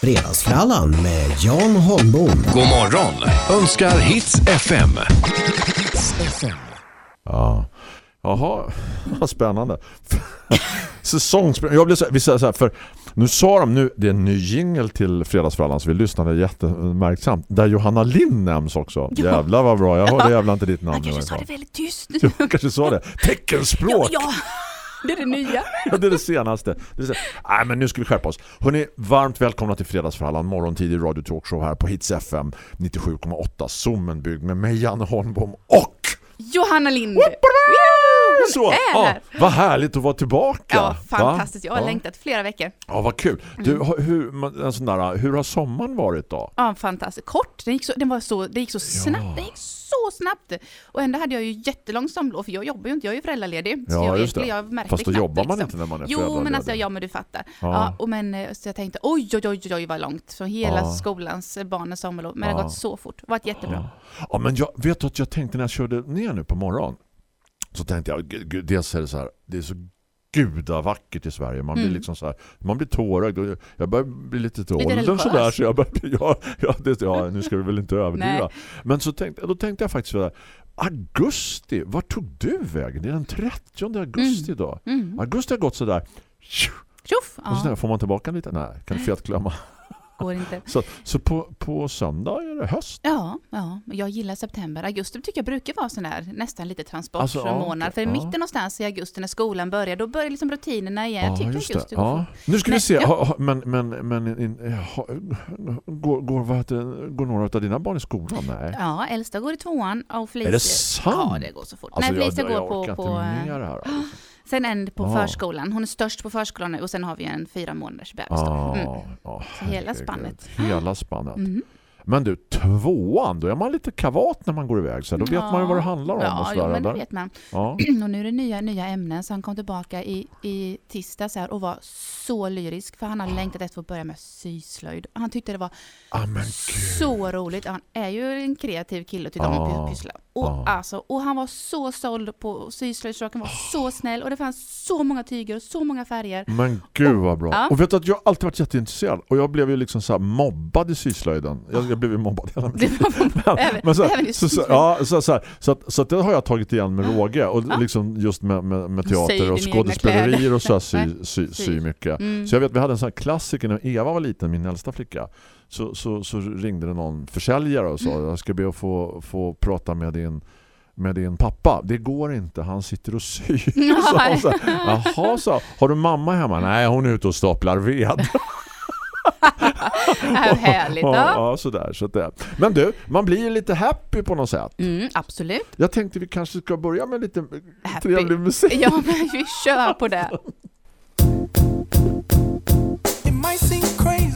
Fredagsfrallan med Jan Holmbom. God morgon önskar Hits FM. Ja. Jaha, vad spännande. Säsongsspel. Jag blev så, vi säger så här, för nu sa de nu, det är en ny jingle till Fredagsfrallan så vi lyssnade jättemärksamt. Där Johanna Lind nämns också. Ja. Jävlar vad bra, jag hörde jävlar inte ditt namn. Han kanske sa det väldigt tyst. Jag kanske sa det. Teckenspråk. Ja, ja, det är det nya. Ja, det är det senaste. Det är så, nej, men nu ska vi skärpa oss. Hörrni, varmt välkomna till Fredagsfrallan, morgontidig radio talkshow här på Hits FM 97,8 Sommenbygd med mig Janne Holmbom och Johanna Lind. Så, är ja, vad härligt att vara tillbaka. Ja, Va? fantastiskt. Jag har ja. längtat flera veckor. Ja, vad kul. Du, har- hur, en sån där, hur har sommaren varit då? Ja, fantastiskt. Kort. Den gick så, den var så, det gick så snabbt. Det gick så snabbt. Och ändå hade jag ju jättelång sommarlov, för jag jobbar ju inte. Jag är ju föräldraledig. Ja, jag, just det. Jag Fast då knappt, jobbar man liksom. inte när man är Jo, men föräldraledig. alltså, ja, men du fattar. Ja. Ja. och men, eh, så jag tänkte, oj, oj, oj, oj, vad långt. Så hela Ja. skolans, eh, barnens sommarlov. Men det har Ja. gått så fort. Det har varit jättebra. Ja, men jag vet att jag tänkte när jag körde ner nu på morgon så tänkte jag, gud, dels är det så här, det är så gudavackert i Sverige. Man blir Mm. liksom så här, man blir tårögd. Jag börjar bli lite till åldern religiös. sådär så jag börjar ja, ja, det, ja, nu ska du väl inte överdriva. Men så tänkte, då tänkte jag faktiskt så här, augusti, vart tog du vägen? Det är den 30 augusti då. Mm. Augusti har gått så där. Tjoff! Och så Ja, där, får man tillbaka lite? Nej, kan fetglömma. Går inte. Så, så på, på söndag är det höst. Ja, ja, jag gillar september. Augusti tycker jag brukar vara sån där, nästan lite transport Alltså, för ja, i ja. mitten någonstans i augusti när skolan börjar, då börjar liksom rutinerna igen. Jag tycker just augusti Ja. Nu ska vi Men- se. ja. Men men, men in, ha, går, går, vad heter, går några av dina barn i skolan? Nej. Ja, äldsta går i tvåan och Felicia... Är det sant? Ja, det går så fort. Alltså, Nej, Felicia går på... på med det här. Alltså. sen en på Ah. förskolan. Hon är störst på förskolan nu och sen har vi en fyra månaders bebis. Ah, Mm. ah, Så hela spannet. Hela spannet. Mhm. Men du, tvåan, då är man lite kavat när man går iväg. Så då vet man ju vad det handlar om. och Ja, så jo, där, men det vet man. Ja. Och nu är det nya, nya ämnen, så han kom tillbaka i, i tisdags här och var så lyrisk, för han har längtat efter att börja med syslöjd. Han tyckte det var Ah, så roligt. Han är ju en kreativ kille och tycker om Ja. att pyssla. Och, Ja. alltså, och han var så såld på syslöjdsrocken, var så snäll och det fanns så många tyger och så många färger. Men gud vad bra. Ja. Och vet du att jag har alltid varit jätteintresserad. Och jag blev ju liksom så mobbad i syslöjden. Jag, jag blev ju mobbad hela mitt Men så, även i så, så, syslöjd. ja, så, så, här, så, att, så att det har jag tagit igen med råge och liksom just med, med, med teater och skådespelerier och så här, sy, sy, sy syr. mycket. Mm. Så jag vet, vi hade en sån här klassiker när Eva var liten, min äldsta flicka. Så, så, så ringde det någon försäljare och sa jag ska be att få, få prata med din med din pappa. Det går inte, han sitter och syr. Så, hon så, här, Jaha, så. Har du mamma hemma? Nej, hon är ute och staplar ved. Härligt. Ja. sådär. Så det. Men du, man blir ju lite happy på något sätt. Mm, absolut. Jag tänkte vi kanske ska börja med lite Happy. trevlig musik. Ja, men vi kör på det. It might seem crazy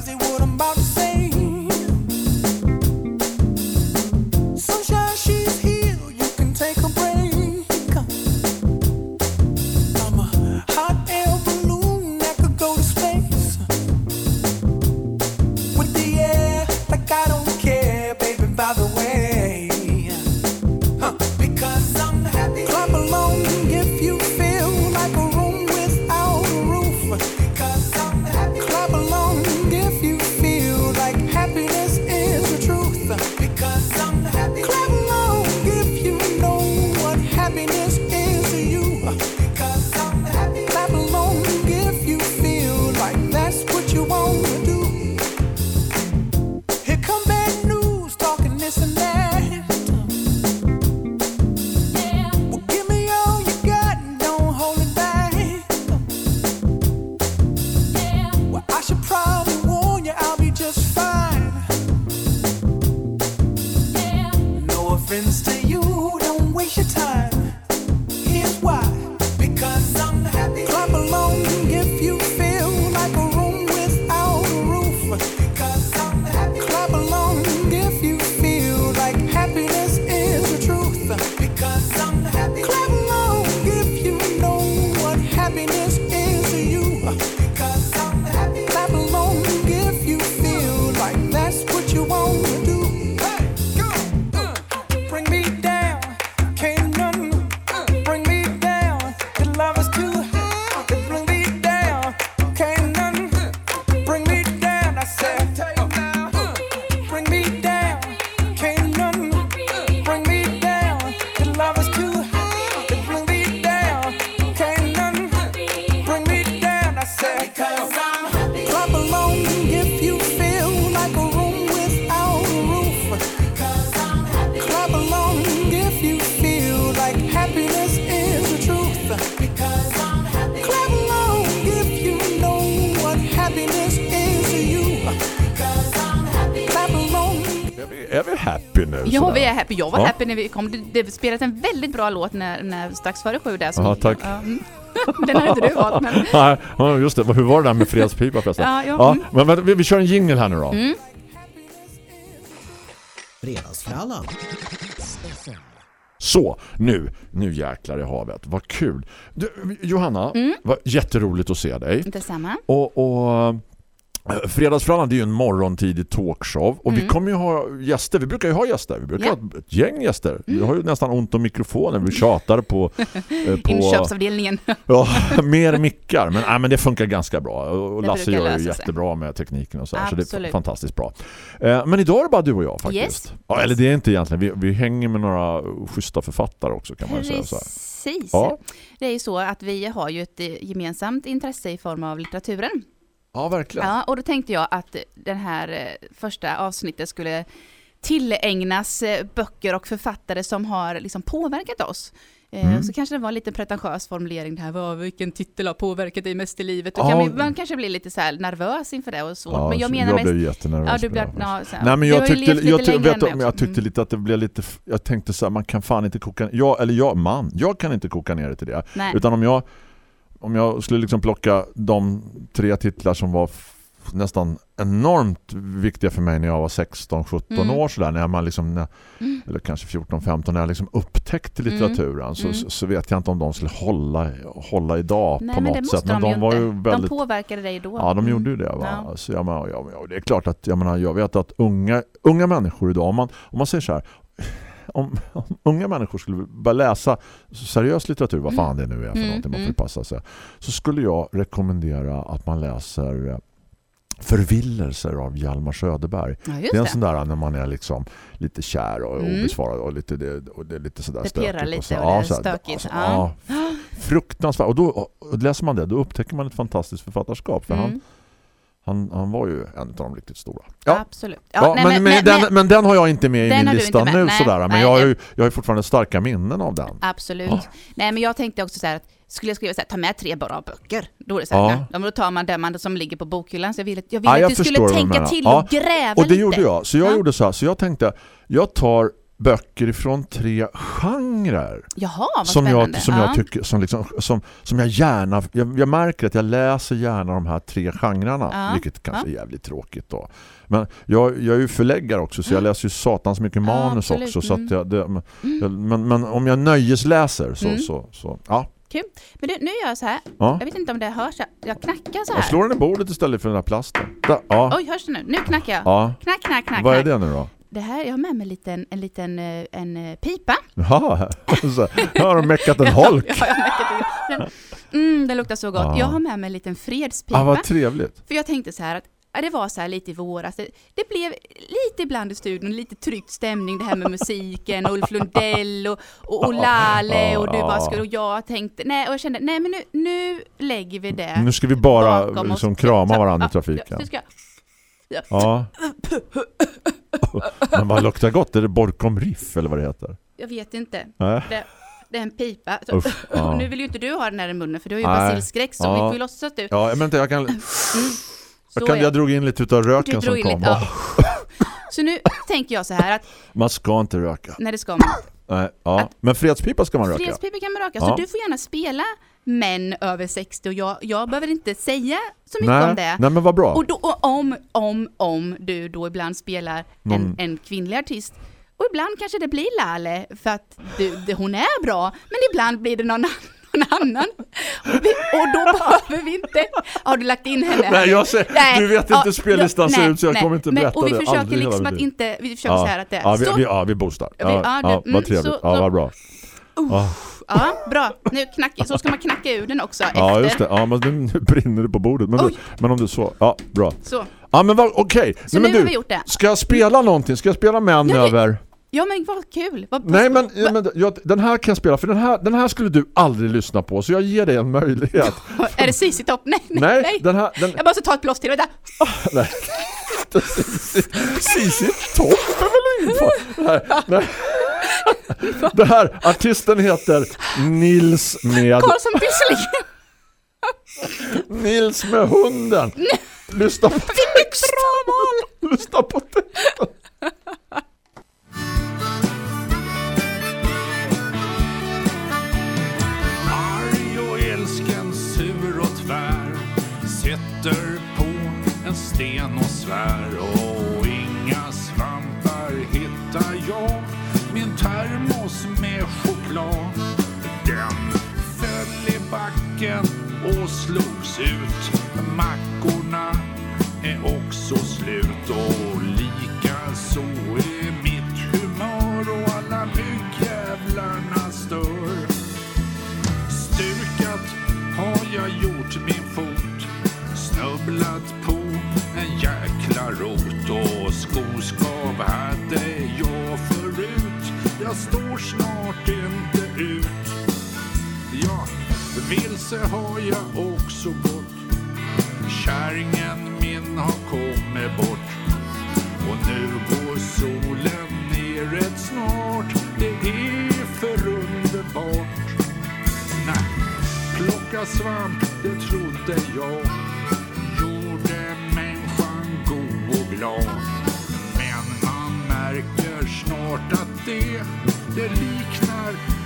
Happy. Jag var Ja. happy när vi kom. Det, det spelades en väldigt bra låt när, när, strax före sju där. Ja, tack. Ja, mm. Den har inte du valt, men... Nej, ja, just det. Hur var det där med fredspipa förresten? Ja, ja, ja mm. men, men vi, vi kör en jingle här nu då. Mm. Fredagsfrallan. Så, nu, nu jäklar i havet. Vad kul. Du, Johanna, Mm. vad jätteroligt att se dig. Detsamma. Och, och Fredagsfrallan det är ju en morgontidig talkshow och vi Mm. kommer ju ha gäster, vi brukar ju ha gäster, vi brukar Ja. ha ett gäng gäster. Vi har ju nästan ont om mikrofoner, vi tjatar på, eh, på Inköpsavdelningen. ja, mer mickar, men, nej, men det funkar ganska bra och Det Lasse gör ju sig. jättebra med tekniken och så, här, så det är fantastiskt bra. Eh, Men idag är det bara du och jag faktiskt. Yes. Ja, eller det är inte egentligen, vi, vi hänger med några schyssta författare också kan man ju säga så här. Precis. Ja. Det är ju så att vi har ju ett eh, gemensamt intresse i form av litteraturen. Ja, verkligen. Ja, och då tänkte jag att den här eh, första avsnittet skulle tillägnas eh, böcker och författare som har liksom påverkat oss. Eh, Mm. Så kanske det var en lite pretentiös formulering det här, vad, vilken titel har påverkat dig mest i livet? Ja. kan man, man kanske blir lite så här nervös inför det och så. Ja, men jag menar jag mest... blev jättenervös. Ja, du blev, ja, Nej men jag tyckte, jag, ty- vet jag också. tyckte Mm. lite att det blev lite jag tänkte så här, man kan fan inte koka jag eller jag man, jag kan inte koka ner det till det. Nej. Utan om jag om jag skulle liksom plocka de tre titlar som var nästan enormt viktiga för mig när jag var 16-17 Mm. år sådär, när man liksom när, eller kanske 14-15 när jag liksom upptäckte Mm. litteraturen så, Mm. så, så vet jag inte om de skulle hålla, hålla idag Nej, på men något sätt. Men de, de, var ju väldigt De påverkade dig då. Ja, de Mm. gjorde ju det. Va? Ja. Så jag menar, ja, ja, det är klart att jag, menar, jag vet att unga, unga människor idag, om man, om man säger så här, om, om unga människor skulle börja läsa seriös litteratur, vad fan det nu är för Mm, någonting, man får mm. passa sig, så skulle jag rekommendera att man läser eh, Förvillelser av Hjalmar Söderberg. Ja, det är en sån där när man är liksom lite kär och Mm. obesvarad och lite det, och det är lite sådär Det stökigt. lite och så, och det så här, stökigt. Alltså, Ja. ja. fruktansvärt. Och då och läser man det, då upptäcker man ett fantastiskt författarskap. För Mm. han, han var ju en av de riktigt stora. Ja. Absolut. Ja, nej, men, men, den, men den har jag inte med i Den min lista nu Nej, sådär. Men nej, jag har, ju, jag har ju fortfarande starka minnen av den. Absolut. Ja. Nej, men jag tänkte också så här att skulle jag skriva så här, ta med tre bra böcker, då är det så här, Ja. ja. då tar man den man som ligger på bokhyllan. Så jag ville, jag ville Ja, jag att du skulle tänka till Ja, och gräva Och det lite. gjorde jag. Så jag Ja. gjorde så här. Så jag tänkte, jag tar böcker ifrån tre genrer. Jaha, vad som spännande. jag, som ja. jag tycker som, liksom, som, som jag gärna jag, jag märker att jag läser gärna de här tre genrerna Ja. vilket kanske är jävligt tråkigt då men jag, jag är ju förläggare också så jag Mm. läser ju satans mycket manus absolut. också så Mm. att jag, det, men, jag, men, men om jag nöjesläser så, Mm. så, så ja, Kul. Men du, nu gör jag så här. ja. Jag vet inte om det hörs. Jag- Jag knackar så jag här. slår den i bordet istället för den här plasten Där, ja, Oj, hörs det nu? Nu knackar jag. ja. Knack, knack, knack. vad är det nu då? Det här, jag har med mig en liten, en liten eh, en eh, pipa. Jaha, så, jag har meckat en holk Ja, jag har det. Den, mm, den luktar så gott. Ja. Jag har med mig en liten fredspipa. ah, vad trevligt För jag tänkte så här att det var så här lite i våras. Det, det blev lite ibland i studion, lite tryckt stämning det här med musiken, Ulf Lundell och, och, och Lale och du bara skulle och jag tänkte, nej och jag kände, nej men nu, nu lägger vi det nu ska vi bara oss. liksom krama varandra i trafiken Ja, jag, Ja. Men vad luktar gott? Är det Borkom Riff eller vad det heter? jag vet inte. Nej. Det, det är en pipa. Så, Uff, ja. nu vill ju inte du ha den här i munnen för du har ju Nej. basilskräck så Ja. vi får ju låtsas att du... Ja, men inte, jag kan, Mm, jag, kan, jag drog in lite utav röken som kom. lite, ja. Så nu tänker jag så här att, Man ska inte röka. när det ska man Nej, ja. Men fredspipa ska man röka. Fredspipa kan man röka, Ja. så du får gärna spela män över 60 och jag, jag behöver inte säga så mycket om Nej, det. nej, men vad bra. Och, då, och om, om, om du då ibland spelar en, Någon- en kvinnlig artist och ibland kanske det blir Lale för att du, det, hon är bra, men ibland blir det någon, någon annan. Och, vi, och då behöver vi inte... Har du lagt in henne? Nej, jag ser, Nej, du vet inte ja, hur spellistan ser ut så jag nej. kommer inte Men- berätta Och vi det. försöker Aldrig liksom att inte... Vi försöker så här att det är... ja, vi, så, vi, ja, vi boostar. Ja, Ja, ja, det- ja, vad trevligt. så- ja, vad bra. Ja, Ja, bra. Nu knack, så ska man knacka ur den också ja, efter. just det. Ja, men nu brinner det på bordet. Men, du, men om du så. Ja, bra. Så. Ja, men okej. Så Nej, men nu har du, vi gjort det. ska jag spela någonting? Ska jag spela män Ja, det- över... Ja men vad kul. Vad, Nej men, ja, men jag, den här kan jag spela för den här, den här skulle du aldrig lyssna på så jag ger dig en möjlighet. Är det CC Topp? Nej, nej, Nej, nej. den här den, Jag måste ta ett plåster till. Vänta. nej. Cici Topp är väl inte nej, nej. Det här, artisten heter Nils med... Karlsson Pyssling. Nils med hunden. Lyssna på texten. Lyssna på texten. Arg och älsken, sur och tvär Sätter på en sten backen och slogs ut. Mackorna är också slut. Och lika så är mitt humör och alla myggjävlarna stör. Stukat har jag gjort min fot. Snubblat på en jäkla rot. Och skoskav hade jag förut. Jag står snart inte ut vilse har jag också gått Kärringen min har kommit bort. Och nu går solen ner rätt snart. Det är för underbart Nej, plocka svamp, det trodde jag. Gjorde människan god och glad. Men man märker snart att det, det liknar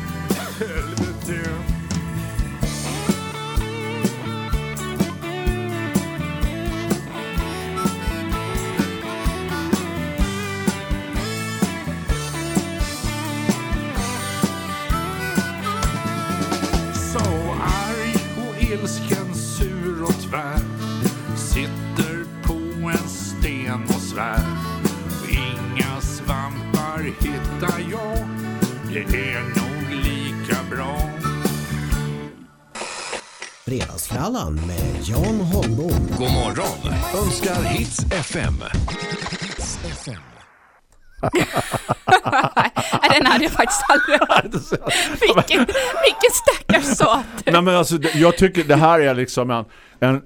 Fredagsfrallan med Jan Holmbom. God morgon önskar Hits FM. Hits FM. Den hade jag faktiskt aldrig hört. Vilken, vilken stackars sat. Nej men alltså jag tycker det här är liksom en, en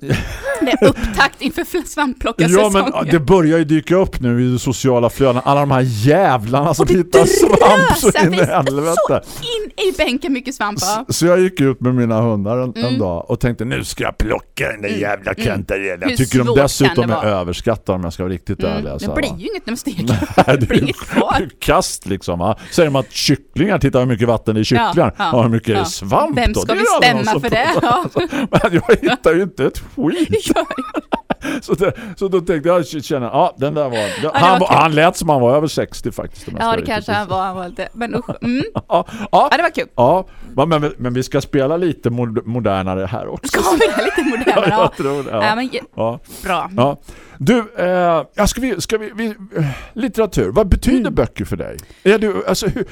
Det är upptakt inför Ja svampplockarsäsongen. men det börjar ju dyka upp nu i de sociala flödena alla de här jävlarna som hittar svamp så in i helvete. Så in i bänken mycket svampar. Så, så jag gick ut med mina hundar en, Mm. en dag och tänkte nu ska jag plocka den där jävla kantarellen. Hur Jag tycker de dessutom är överskattade om jag ska vara riktigt ärlig. Mm. alltså. Det blir ju inget när de steker. Nej, Det blir ju kast liksom. Va? Säger de att kycklingar, titta hur mycket vatten det är i kycklingar. Ja, ja, Ja, hur mycket ja. svamp Vem då? ska Det vi är aldrig någon stämma som för det? pratar. Men jag hittar ju inte ett skit. Så, det, så då tänkte jag känna, ja den där var, det han, var kul. han lät som han var över 60 faktiskt. ja det kanske han var. Han var lite, men usch. Mm. Ja, ja, Ja, det var kul. ja men, men, vi ska spela lite mod- modernare här också. Ska vi det lite modernare? Ja, Ja, jag tror det. ja. Ja. men, Ja. bra. Ja. Du, eh, ska vi, ska vi, vi eh, litteratur, vad betyder Mm. böcker för dig? Är du, alltså, hur,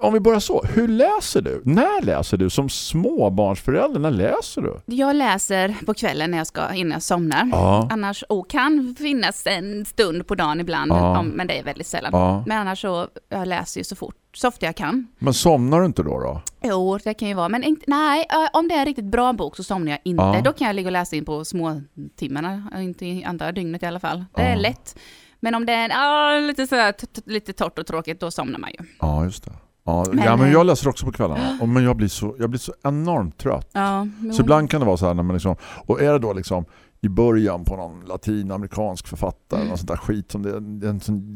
om vi börjar så, hur läser du? När läser du? Som småbarnsförälder, när läser du? Jag läser på kvällen när jag ska, innan jag somnar. Ja. Annars, och kan finnas en stund på dagen ibland, Ja. om, men det är väldigt sällan. Ja. Men annars så, jag läser ju så fort, så ofta jag kan. Men somnar du inte då? då? Jo, det kan ju vara, men inte, nej, om det är en riktigt bra bok så somnar jag inte. Då kan jag ligga och läsa in på små timmarna, inte i andra dygnet i alla fall. Det är lätt. Men om det är ah, lite, så här, t- t- lite torrt och tråkigt, då somnar man ju. Ja, just det. Ja, Men, ja, men eh, jag läser också på kvällarna. Och, men jag blir, så, jag blir så enormt trött. Ja, jo. Så ibland kan det vara så här när man liksom, och är det då liksom i början på någon latinamerikansk författare Mm. och sånt där skit som det,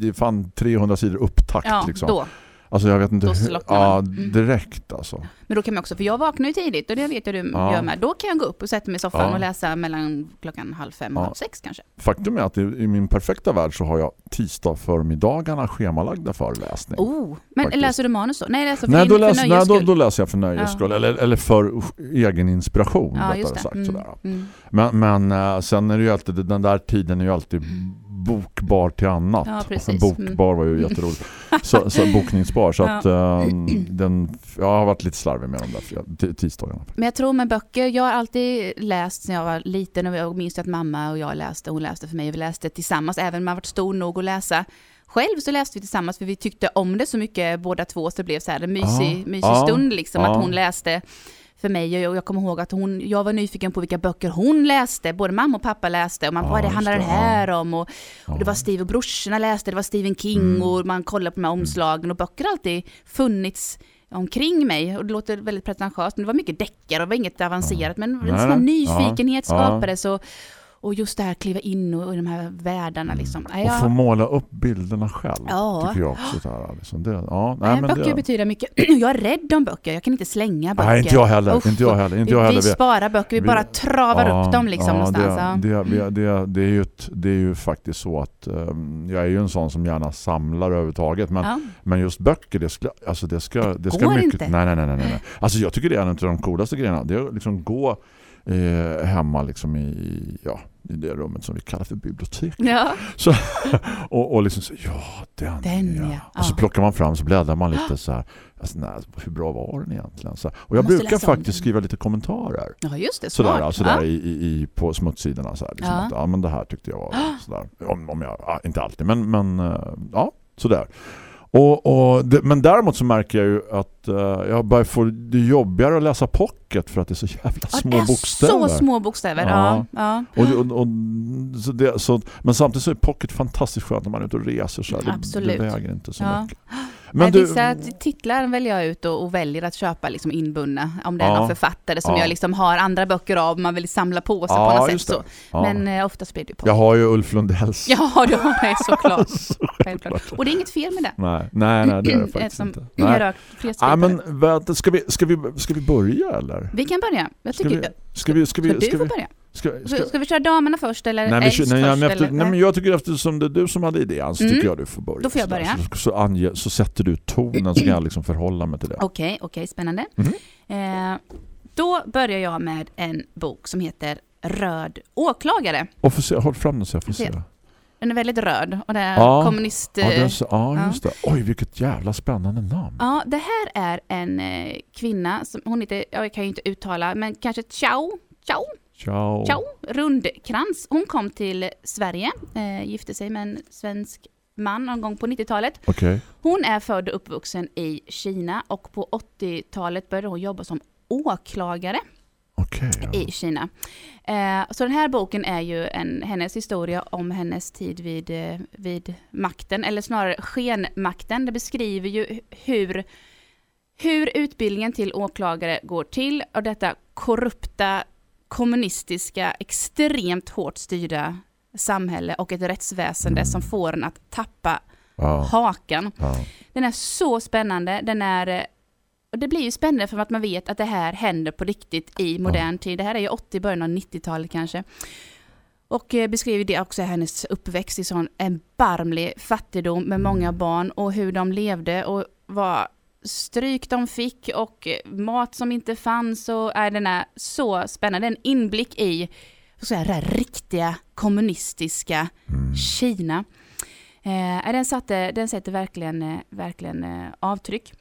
det är fan 300 sidor upptakt ja, liksom. då. Alltså jag vet inte Då slocknar ja, man. Mm. direkt alltså. Men då kan man också, för jag vaknar ju tidigt och det vet jag du Ja. gör med. Då kan jag gå upp och sätta mig i soffan Ja. och läsa mellan klockan halv fem och Ja. halv sex kanske. Faktum är att i, i min perfekta värld så har jag tisdag förmiddagarna schemalagda föreläsning. Oh, men Faktiskt. läser du manus då? Nej, läser för, nej, din, då för läser, nej nöjes då, skull. då läser jag för nöjes Ja. skull. Eller, eller för egen inspiration, Ja, rättare just det. sagt. Mm. Sådär. Mm. Men, men eh, sen är det ju alltid, den där tiden är ju alltid bokbar till annat. Ja, precis. Bokbar var ju jätteroligt. Så, så bokningsbar. Så Ja. att eh, den, jag har varit lite slarvig med de där tisdagarna. Men jag tror med böcker, jag har alltid läst sen jag var liten och jag minns att mamma och jag läste, hon läste för mig och vi läste tillsammans, även om man varit stor nog att läsa. Själv så läste vi tillsammans för vi tyckte om det så mycket båda två så det blev så här en mysig, Ja, mysig ja, stund liksom ja. att hon läste för mig. Och jag kommer ihåg att hon, jag var nyfiken på vilka böcker hon läste, både mamma och pappa läste. Och man, Ja, vad det handlar det, här om? Och, Ja. och det var Steve och brorsorna läste, det var Stephen King Mm. och man kollade på de här omslagen. Och böcker har alltid funnits omkring mig. Och det låter väldigt pretentiöst men det var mycket deckare och det var inget avancerat. Men en sån här nyfikenhet skapades och, och just det här kliva in och, och de här världarna liksom. Ja, Och få måla upp bilderna själv. Ja. Tycker jag också. Så här, liksom. det, ja, nej, nej, men böcker det, betyder mycket. Jag är rädd om böcker, jag kan inte slänga böcker. nej, inte jag heller. Inte jag heller. Inte jag vi, heller. vi sparar böcker, vi, vi- bara travar Ja, upp dem liksom ja, någonstans. Det, det, det, det, är ju ett, det är ju faktiskt så att ehm, jag är ju en sån som gärna samlar överhuvudtaget. Men, Ja. men just böcker, det ska, alltså det ska, det ska går mycket... inte. Nej, nej, nej, nej, nej. Alltså jag tycker det är en av de coolaste grejerna. Det är att liksom gå eh, hemma liksom i, ja, i det rummet som vi kallar för bibliotek. Ja. Och, och liksom så, ja, den, Den, ja. ja. Och så plockar man fram så bläddrar man lite så här. Alltså, nej, hur bra var den egentligen? Så. Och jag brukar faktiskt skriva lite kommentarer. ja, just det. Sådär, Smart. alltså ja. där i, i, på smutsidorna. Så här, liksom Ja. att, ja, men det här tyckte jag var sådär. Om, om jag, ja, inte alltid, men, men eh, ja, sådär. Och, och det, men däremot så märker jag ju att eh, jag börjar få det jobbigare att läsa pocket för att det är så jävla små det är bokstäver. så små bokstäver. Ja. Ja. Ja. Och, och, och, så det, så, men samtidigt så är pocket fantastiskt skönt när man är ute och reser. Så här. Det, Absolut. det väger inte så Ja. mycket. Men du, Vissa titlar väljer jag ut och, och väljer att köpa liksom inbundna. Om det är Ja. någon författare som Ja. jag liksom har andra böcker av. Man vill samla på sig Ja, på något sätt. Så. ja. Men eh, oftast blir det på. jag har ju Ulf Lundells. Ja, du har det såklart. Så Självklart. Och det är inget fel med det. Nej, nej, nej det är det faktiskt inte. Nej. Ja, men vänta, ska vi, ska, vi, ska vi börja eller? Vi kan börja. Jag Ska tycker, vi, ska vi, ska vi, ska du ska vi, börja? Ska, ska, Ska, vi köra damerna först eller Nej, men, Ells nej, först? nej, efter, nej, men jag tycker eftersom det är du som hade idén så Mm. tycker jag du får börja. Då får jag börja. Så, så, ange, så sätter du tonen så kan jag liksom förhålla mig till det. Okej, okej, spännande. Mhm. Eh, då börjar jag med en bok som heter Röd åklagare. Och se, håll fram den så jag får Se. Den är väldigt röd och det är Ja. kommunist... Ja, det är så, ja, just det. Oj, vilket jävla spännande namn. Ja, det här är en eh, kvinna som hon heter, ja, jag kan ju inte uttala, men kanske Ciao, Ciao, Ciao. Ciao Rundkrans. Hon kom till Sverige, eh, gifte sig med en svensk man någon gång på 90-talet. Okej. Hon är född och uppvuxen i Kina och på 80-talet började hon jobba som åklagare Okej. ja. i Kina. Eh, så den här boken är ju en, hennes historia om hennes tid vid, eh, vid makten, eller snarare skenmakten. Det beskriver ju hur, hur utbildningen till åklagare går till och detta korrupta, kommunistiska, extremt hårt styrda samhälle och ett rättsväsende som får en att tappa Ja. hakan. Ja. Den är så spännande. Den är, och det blir ju spännande för att man vet att det här händer på riktigt i modern tid. Det här är ju 80, början av 90-talet kanske. Och eh, beskriver det också hennes uppväxt i sån erbarmlig fattigdom med många barn och hur de levde och vad stryk de fick och mat som inte fanns och är den är så spännande. En inblick i så här, riktiga kommunistiska Kina. Eh, den, satte, den sätter verkligen, eh, verkligen eh, avtryck.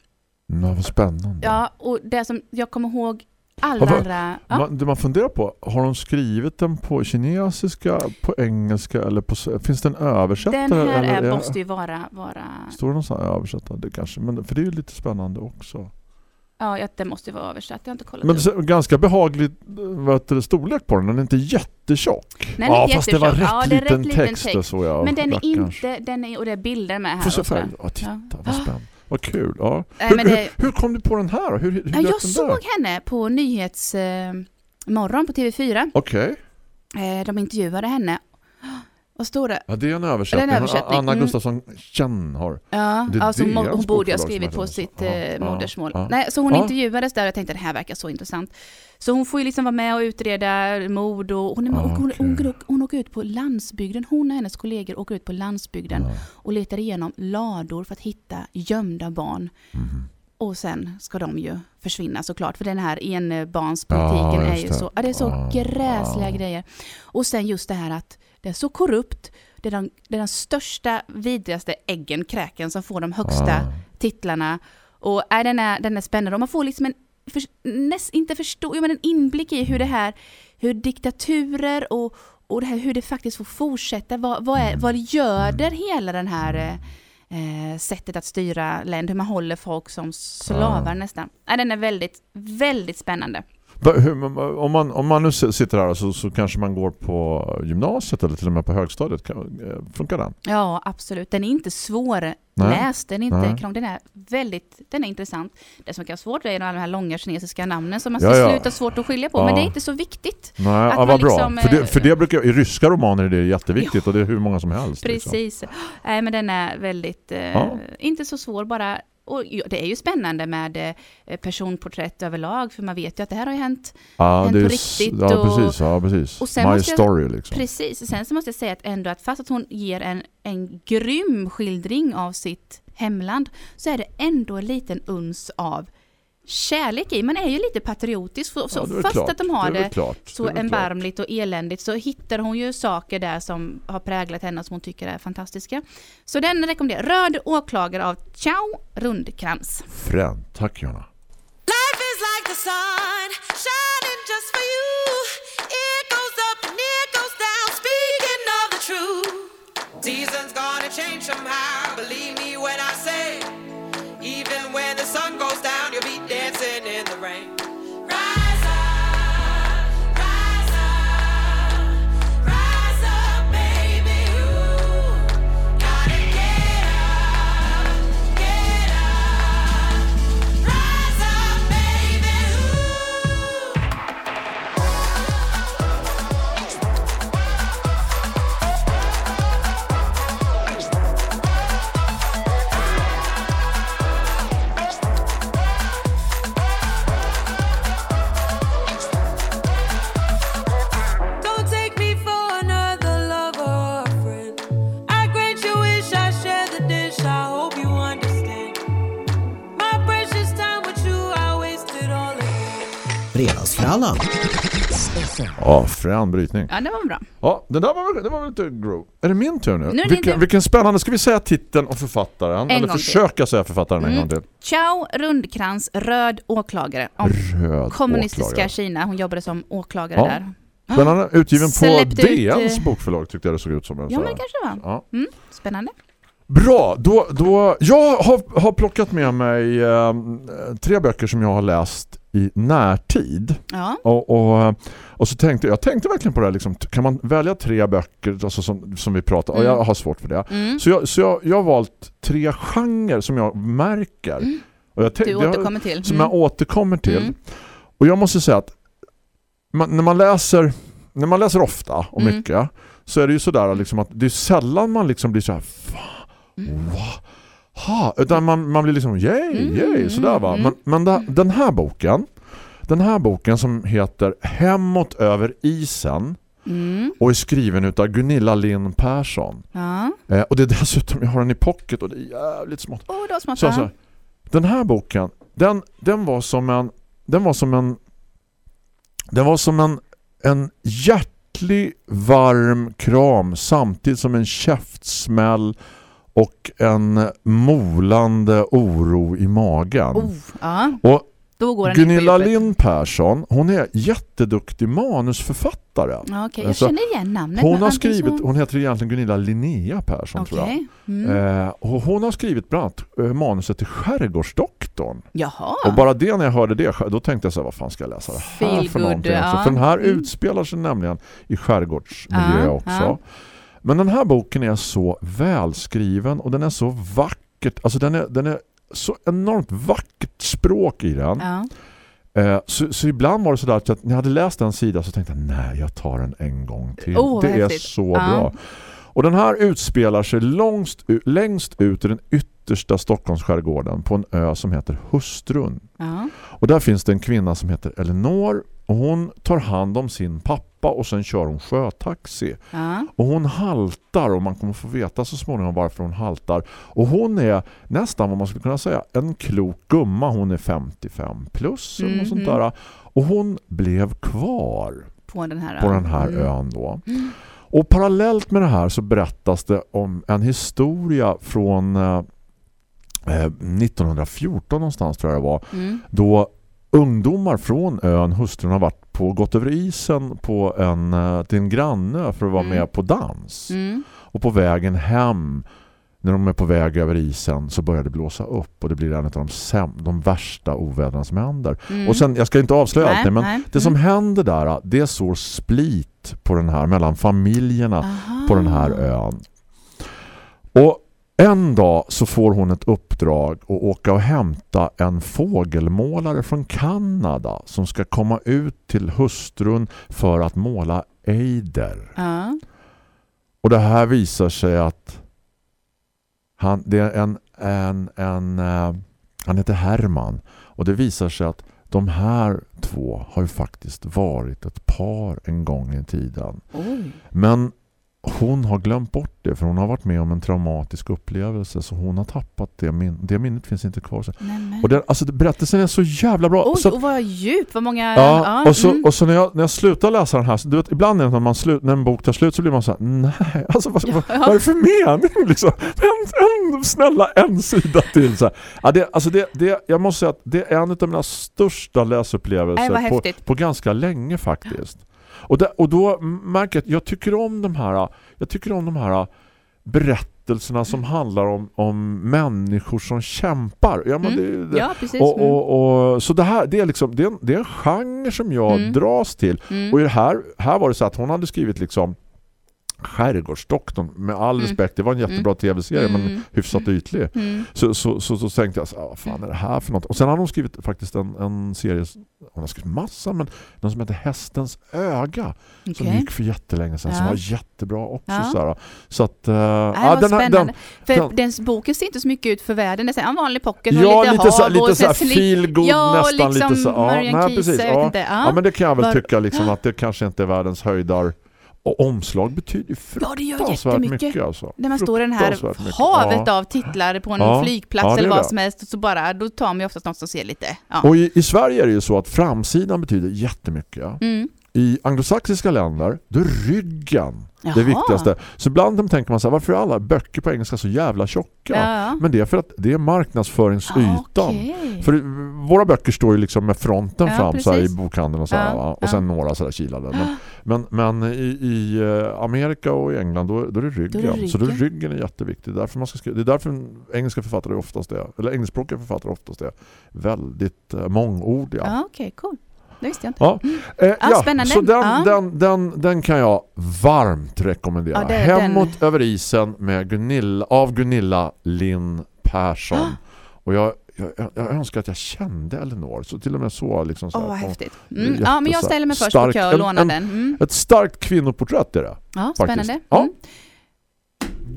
Ja, vad spännande. Ja, och det som jag kommer ihåg alla Ja, andra... Ja. Man, det man funderar på, har de skrivit den på kinesiska, på engelska eller på... Finns det en översättare? Den här eller är, måste ju vara... vara Står det någon översättare? Det kanske, men, för det är ju lite spännande också. ja, ja, det måste ju vara översatt. Jag har inte kollat Men upp. så, ganska behaglig heter det, storlek på den. Den är inte jättetjock. Den är ja, inte fast det var rätt jättetjock. Ja, det liten rätt liten text. text. och Så, ja, Men den är inte... Den är, och det är bilder med här. Får se och så. färg. Ja, titta, Ja. vad spännande. Vad kul. Ja. Nej, hur, det- hur, hur kom du på den här? Hur, hur jag såg där? henne på Nyhetsmorgon eh, på TV4. Okej. Eh, de intervjuade henne. Vad står det? Ja, det är en översättning. Det är en översättning. Anna Mm. Gustafsson Chen har. Ja, Det alltså, mo- hon borde ha skrivit på sitt Ja, eh, ja, modersmål. ja. Nej, så hon Ja. intervjuades där och jag tänkte det här verkar så intressant. Så hon får ju liksom vara med och utreda mord och hon, är med, Ah, och hon, hon, hon, hon åker ut på landsbygden. Hon och hennes kollegor åker ut på landsbygden Ja. och letar igenom lador för att hitta gömda barn. Mhm. Och sen ska de ju försvinna såklart, för den här enbarnspolitiken Ja, är ju det. så, ja, det är så Ja, gräsliga ja. grejer. Och sen just det här att det är så korrupt, det är den, det är den största, vidrigaste äggen, kräken, som får de högsta Ja. titlarna. Och är den, är, den är spännande och man får liksom en, för, näst, inte förstå, men en inblick i hur det här, hur diktaturer och, och det här, hur det faktiskt får fortsätta, vad, vad, är, vad göder hela den här eh, eh, sättet att styra länder, hur man håller folk som slavar Ja. nästan. Ja, den är väldigt, väldigt spännande. Om man, om man nu sitter här så, så kanske man går på gymnasiet eller till och med på högstadiet. Eh, funkar den? Ja, absolut. Den är inte svårläst. Den är inte Nej. krånglig. Den är väldigt den är intressant. Det som kan vara svårt är alla de här långa kinesiska namnen som man Ja, till ja. slut har svårt att skilja på. Ja. Men det är inte så viktigt. Nej, Att ja, vad bra. liksom, för, det, eh, för det brukar, i ryska romaner är det jätteviktigt och det är hur många som helst. liksom. Precis. Nej, men den är väldigt, eh, Ja. inte så svår bara. Och det är ju spännande med eh, personporträtt överlag, för man vet ju att det här har ju hänt Ja, hänt på riktigt Ja, och- precis. Ja, precis. och sen My måste jag- story liksom. Precis, sen så måste jag säga att ändå att fast att hon ger en, en grym skildring av sitt hemland så är det ändå en liten uns av kärlek i. Man är ju lite patriotisk, så, så Ja, fast klart. att de har det, det, så Det erbarmligt och eländigt så hittar hon ju saker där som har präglat henne som hon tycker är fantastiska. Så den rekommenderar Röd åklagare av Ciao Rundkrans. Fränt. Tack Jonna. Life is like the sun, shining just for you. It goes up and it goes down. Speaking of the truth, seasons gonna change somehow. Fredagsfrallan. Ja, frän brytning. Ja, det var bra. Ja, den där var, det var väl lite grov. Är det min tur nu? Nu det vilken, vilken spännande. Ska vi säga titeln och författaren? eller gång till. försöka säga författaren en Mm. gång till? Ciao Rundkrans, Röd åklagare om Röd kommunistiska åklagare. Kina. Hon jobbade som åklagare Ja. där. Spännande. Utgiven på Släppte ut, DNs eh, bokförlag tyckte jag det såg ut som. Ja, men det kanske det var. Ja. Mm, spännande. Bra, då, då, jag har, har plockat med mig eh, tre böcker som jag har läst i närtid. Ja. Och, och, och så tänkte jag tänkte verkligen på det här, liksom, kan man välja tre böcker alltså som, som vi pratar och Mm. jag har svårt för det. Mm. Så, jag, så jag, jag har valt tre genrer som jag märker. Och jag Du jag- återkommer till. Som Mm. jag återkommer till. Mm. Och jag måste säga att man, när man läser när man läser ofta och Mm. mycket så är det ju sådär liksom att det är sällan man liksom blir så här Mm. Ha, utan man, man blir liksom yay, Mm, yay, sådär va. mm. Men, men den här boken den här boken som heter Hemåt över isen Mm. och är skriven utav Gunilla Linn Persson. Ja. Eh, och det är dessutom, jag har den i pocket och det är jävligt smått. Åh, då smått. Så, så, den här boken, den, den var som en den var som en den var som en, en hjärtlig varm kram samtidigt som en käftsmäll och en molande oro i magen. Oh, ja. Och Gunilla. Linn Persson, hon är jätteduktig manusförfattare. Ja, okej. Jag Alltså, känner igen namnet. Hon har skrivit, hon heter egentligen Gunilla Linnea Persson tror jag. Mm. Eh, och hon har skrivit bland annat eh, manuset till Skärgårdsdoktorn. Jaha. Och bara det när jag hörde det, då tänkte jag så här, vad fan ska jag läsa det här Feel för good, någonting? ja. För den här Mm. utspelar sig nämligen i skärgårdsmiljö Ja, också. ja. Men den här boken är så välskriven och den är så vackert, alltså den är, den är så enormt vackert språk i den. Ja. Eh, så, så ibland var det sådär att jag, när jag hade läst en sida så tänkte jag, nej jag tar den en gång till. Oh, det är häftigt. så Ja. bra. Och den här utspelar sig långst, längst ut i den yttersta Stockholmsskärgården på en ö som heter Hustrun. Ja. Och där finns det en kvinna som heter Eleanor och hon tar hand om sin pappa och sen kör hon sjötaxi. Ja. Och hon haltar och man kommer få veta så småningom varför hon haltar. Och hon är nästan vad man skulle kunna säga en klok gumma. Hon är 55 plus eller något sånt Mhm. där. Och hon blev kvar På den här på ön. den här Mm. ön då. Och parallellt med det här så berättas det om en historia från eh, eh, 1914 någonstans tror jag det var. Mm. Då ungdomar från ön hustrun har varit på gått över isen på en, eh, till en grannö för att vara Mm. med på dans. Mm. Och på vägen hem när de är på väg över isen så börjar det blåsa upp och det blir en av de, de värsta ovädren som händer. Mm. Och sen, jag ska inte avslöja Nej, allt det, men nej. det som Mm. händer där, det sår split på den här, mellan familjerna Aha. på den här ön. Och en dag så får hon ett uppdrag att åka och hämta en fågelmålare från Kanada som ska komma ut till hustrun för att måla ejder. Ja. Och det här visar sig att han, det är en, en, en eh, han heter Herman och det visar sig att de här två har ju faktiskt varit ett par en gång i tiden. Oj. Men hon har glömt bort det för hon har varit med om en traumatisk upplevelse så hon har tappat det, min det minnet finns inte kvar. Nämen. Och det, alltså, berättelsen är så jävla bra. Oj, så och vad djup, vad många... Ja, och så, mm. och så när, jag, när jag slutar läsa den här, så, du vet, ibland när, man slut, när en bok tar slut så blir man så här, nej, alltså vad, vad, vad är det för mening? Liksom? En, en, snälla, en sida till. Så här. Ja, det, alltså det, det, jag måste säga att det är en av mina största Nej, läsupplevelser på, häftigt. på ganska länge faktiskt. Och, det, och då märker jag att jag tycker om de här, jag tycker om de här berättelserna som handlar om, om människor som kämpar. Ja, men Mm. det, det, Ja, precis. och, och, och, så det här det är, liksom, det, är en, det är en genre som jag Mm. dras till. Mm. Och i det här, här var det så att hon hade skrivit liksom Skärgårdsdoktorn, med all Mm. respekt, det var en jättebra tv-serie men Mm. hyfsat ytlig. Mm. Så, så, så, så tänkte jag, här, vad fan är det här för något? Och sen har hon skrivit faktiskt en, en serie, hon har skrivit massa, men den som heter Hästens öga, som Okej. gick för jättelänge sedan, som Ja. var jättebra också. Ja. Så, så att... Uh, var den, här- den, För den- boken ser inte så mycket ut för världen. Det är en vanlig pocket Ja, lite, lite, så, lite så här sli- feel good Ja, nästan liksom lite så. Ja, nej, precis. Ja. inte. Ja. Ja, men det kan jag väl Var- tycka liksom att det kanske inte är världens höjdar. Och omslag betyder ju Ja, det gör fruktansvärt jättemycket. mycket alltså. När man står i den här Fruktansvärt havet Ja. av titlar på en Ja. flygplats Ja, det eller vad det. som helst, så bara, då tar man ju oftast något som ser lite... Och i, i Sverige är det ju så att framsidan betyder jättemycket. Mm. I anglosaxiska länder, då är ryggen det Jaha. viktigaste. Så ibland tänker man så här, varför är alla böcker på engelska så jävla tjocka? Men det är för att det är marknadföringsytan. Okej. För våra böcker står ju liksom med fronten Ja, fram så här, i precis. bokhandeln och så här, Ja, och ja. sen några så där kilade. Men, men, men i, i eh, Amerika och i England då, då är det ryggen. Då är det Så då är ryggen. ryggen är jätteviktig. Därför man ska skriva, det är därför en engelska författare oftast är, eller engelskspråkiga författare oftast är väldigt eh, mångordiga. Ja, okej, cool. Det visste jag inte. Ja. Eh, Ja, ja, spännande. Så den, Ja. den, den, den kan jag varmt rekommendera. Ja, det- Hemåt den- över isen med Gunilla, av Gunilla Linn Persson. Ah. Och jag, jag, jag önskar att jag kände Elinor. Så till och med så. Liksom så här, på- häftigt. Mm. Ja, men jag ställer mig först stark- på kö och lånar en- den. Mm. Ett starkt kvinnoporträtt är det. Ja, faktiskt. spännande. Ja. Mm.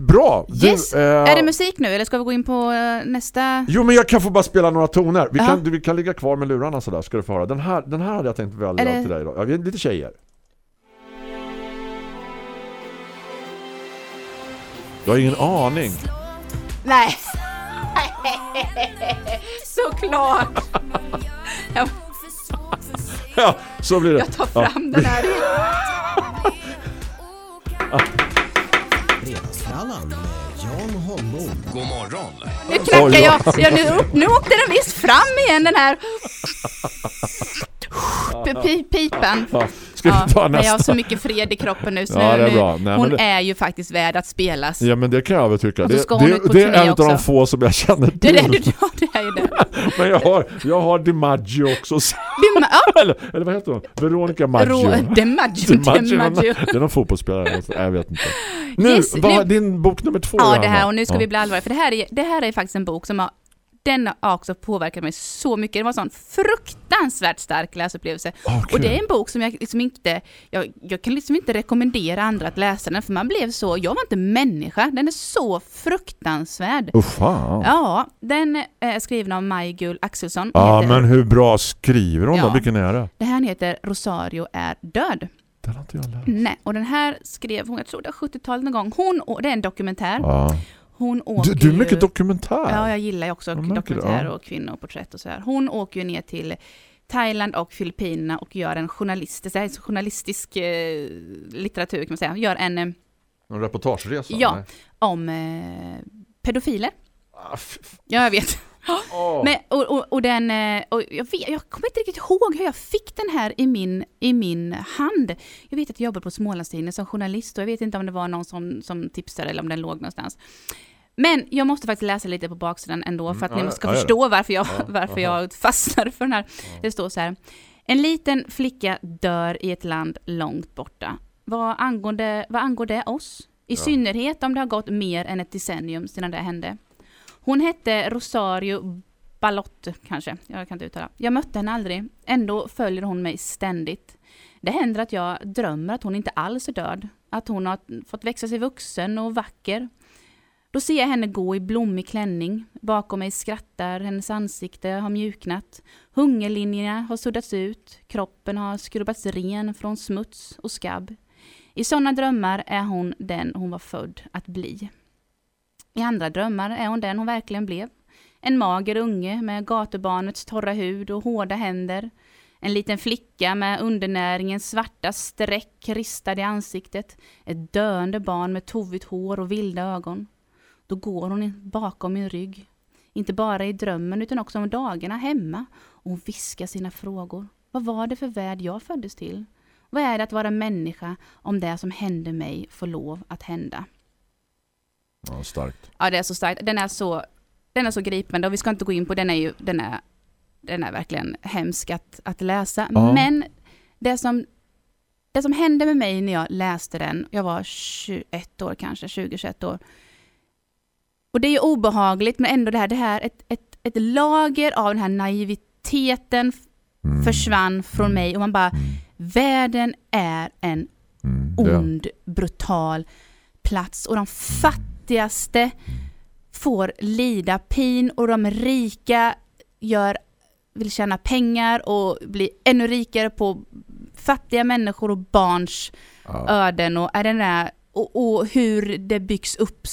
Bra! Du, Yes. eh, Är det musik nu eller ska vi gå in på eh, nästa? Jo, men jag kan få bara spela några toner. Vi, Ja. kan, du, vi kan ligga kvar med lurarna så där ska du få höra. Den här, den här hade jag tänkt välja det- till dig då. Ja, vi är lite tjejer. Jag har ingen aning. Nej! Såklart! Jag, Ja, så blir det. jag tar fram den här. Fredagsfrallan Jan Holmbom. God morgon. Nu knackar jag. ja. Ja, nu, upp, nu åkte den visst fram igen den här Pi- pipan. Ja, ska vi ta men jag har nästa? så mycket fred i kroppen nu så Ja, nu, det är. Nej, hon det- är ju faktiskt värd att spelas. Ja, men det kan jag väl tycka. Det, det, det är en av de få som jag känner Det är det, till. du- ja, det är ju det. Men jag har, jag har DiMaggio också. Dim- ja, eller, eller vad heter hon? Veronica Maggio. Ro- DiMaggio, DiMaggio. Det är någon fotbollsspelare. Jag vet inte. Nu, Yes, vad, nu- din bok nummer två. Ja, det här och nu ska Ja. vi bli allvarliga för det här, är, det här är faktiskt en bok som har den har också påverkat mig så mycket. Det var en sån fruktansvärt stark läsupplevelse. Ah, Och det är en bok som jag liksom inte, jag, jag kan liksom inte rekommendera andra att läsa den för man blev så, jag var inte människa. Den är så fruktansvärd. Usch fan. Ja, den är skriven av Maj-Gull Axelsson. ja Heter- men hur bra skriver hon då? Ja. Vilken är det? Det här heter Rosario är död. Den har inte jag läst. Nej, och den här skrev hon, jag tror det var 70-talet någon gång. Hon, det är en dokumentär. Ja. Hon åker Du, du är ju- mycket dokumentär. Ja, jag gillar ju också det, dokumentär ja. och kvinnoporträtt och så här. Hon åker ju ner till Thailand och Filippinerna och gör en journalistisk, det här journalistisk eh, litteratur kan man säga, gör en eh, En reportageresa? Ja. Nej. om eh, pedofiler. Ah, Ja, jag vet. Åh. Men, och, och, och den, eh, och jag, vet, jag kommer inte riktigt ihåg hur jag fick den här i min, i min hand. Jag vet att jag jobbade på Smålandstidningen som journalist och jag vet inte om det var någon som, som tipsade eller om den låg någonstans. Men jag måste faktiskt läsa lite på baksidan ändå för att Mm, ja, ni ska ja, ja. förstå varför jag, Ja, varför jag fastnade för den här. Det står så här. En liten flicka dör i ett land långt borta. Vad angår det, vad angår det oss? I synnerhet om det har gått mer än ett decennium sedan det hände. Hon hette Rosario Balotte kanske, jag kan inte uttala. Jag mötte henne aldrig, ändå följer hon mig ständigt. Det händer att jag drömmer att hon inte alls är död, att hon har fått växa sig vuxen och vacker. Då ser jag henne gå i blommig klänning, bakom mig skrattar, hennes ansikte har mjuknat, hungerlinjerna har suddats ut, kroppen har skrubbats ren från smuts och skabb. I sådana drömmar är hon den hon var född att bli. I andra drömmar är hon den hon verkligen blev. En mager unge med gatubarnets torra hud och hårda händer. En liten flicka med undernäringens svarta streck ristad i ansiktet. Ett döende barn med tovigt hår och vilda ögon. Då går hon bakom min rygg. Inte bara i drömmen utan också om dagarna hemma. Och hon viskar sina frågor. Vad var det för värld jag föddes till? Vad är det att vara människa om det som hände mig får lov att hända? Ja, starkt. Ja, det är så starkt. Den är så, den är så gripande och vi ska inte gå in på den är ju, den är, den är verkligen hemsk att, att läsa. Ja. Men det som, det som hände med mig när jag läste den, jag var 21 år kanske, 20-21 år. Och det är ju obehagligt, men ändå det här, det här ett, ett, ett lager av den här naiviteten Mm. försvann från mig och man bara, Mm. världen är en Mm. Ond, brutal plats och de fattigaste får lida pin och de rika gör, vill tjäna pengar och bli ännu rikare på fattiga människor och barns Ja, öden och, är den där, och, och hur det byggs upp.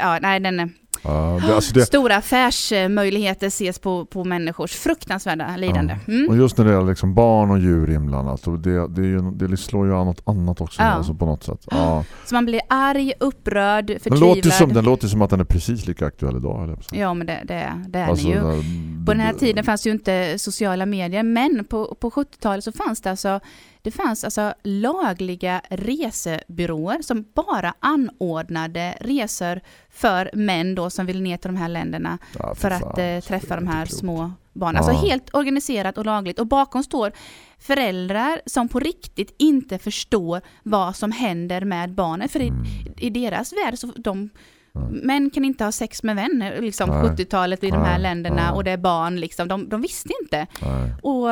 Ja, nej, den är, ja, det, alltså det, Stora affärsmöjligheter ses på, på människors fruktansvärda lidande. Mm. och just när det är liksom barn och djur inblandat så det, det, ju, det slår ju an något annat också Ja. alltså, på något sätt. Ja. Så man blir arg, upprörd, Den, förtvivlad. låter som, den låter som att den är precis lika aktuell idag. Eller? Ja, men det, det, det är Alltså, den ju. där- På den här tiden fanns ju inte sociala medier, men på, på 70-talet så fanns det alltså, det fanns alltså lagliga resebyråer som bara anordnade resor för män då som vill ner till de här länderna Ja, för för att eh, träffa de här klokt. små barnen. Alltså Ja. helt organiserat och lagligt. Och bakom står föräldrar som på riktigt inte förstår vad som händer med barnen. För i, Mm. i deras värld så de Män kan inte ha sex med vänner, liksom Nej. 70-talet i de här länderna och det är barn liksom. De, de visste inte. Nej. Och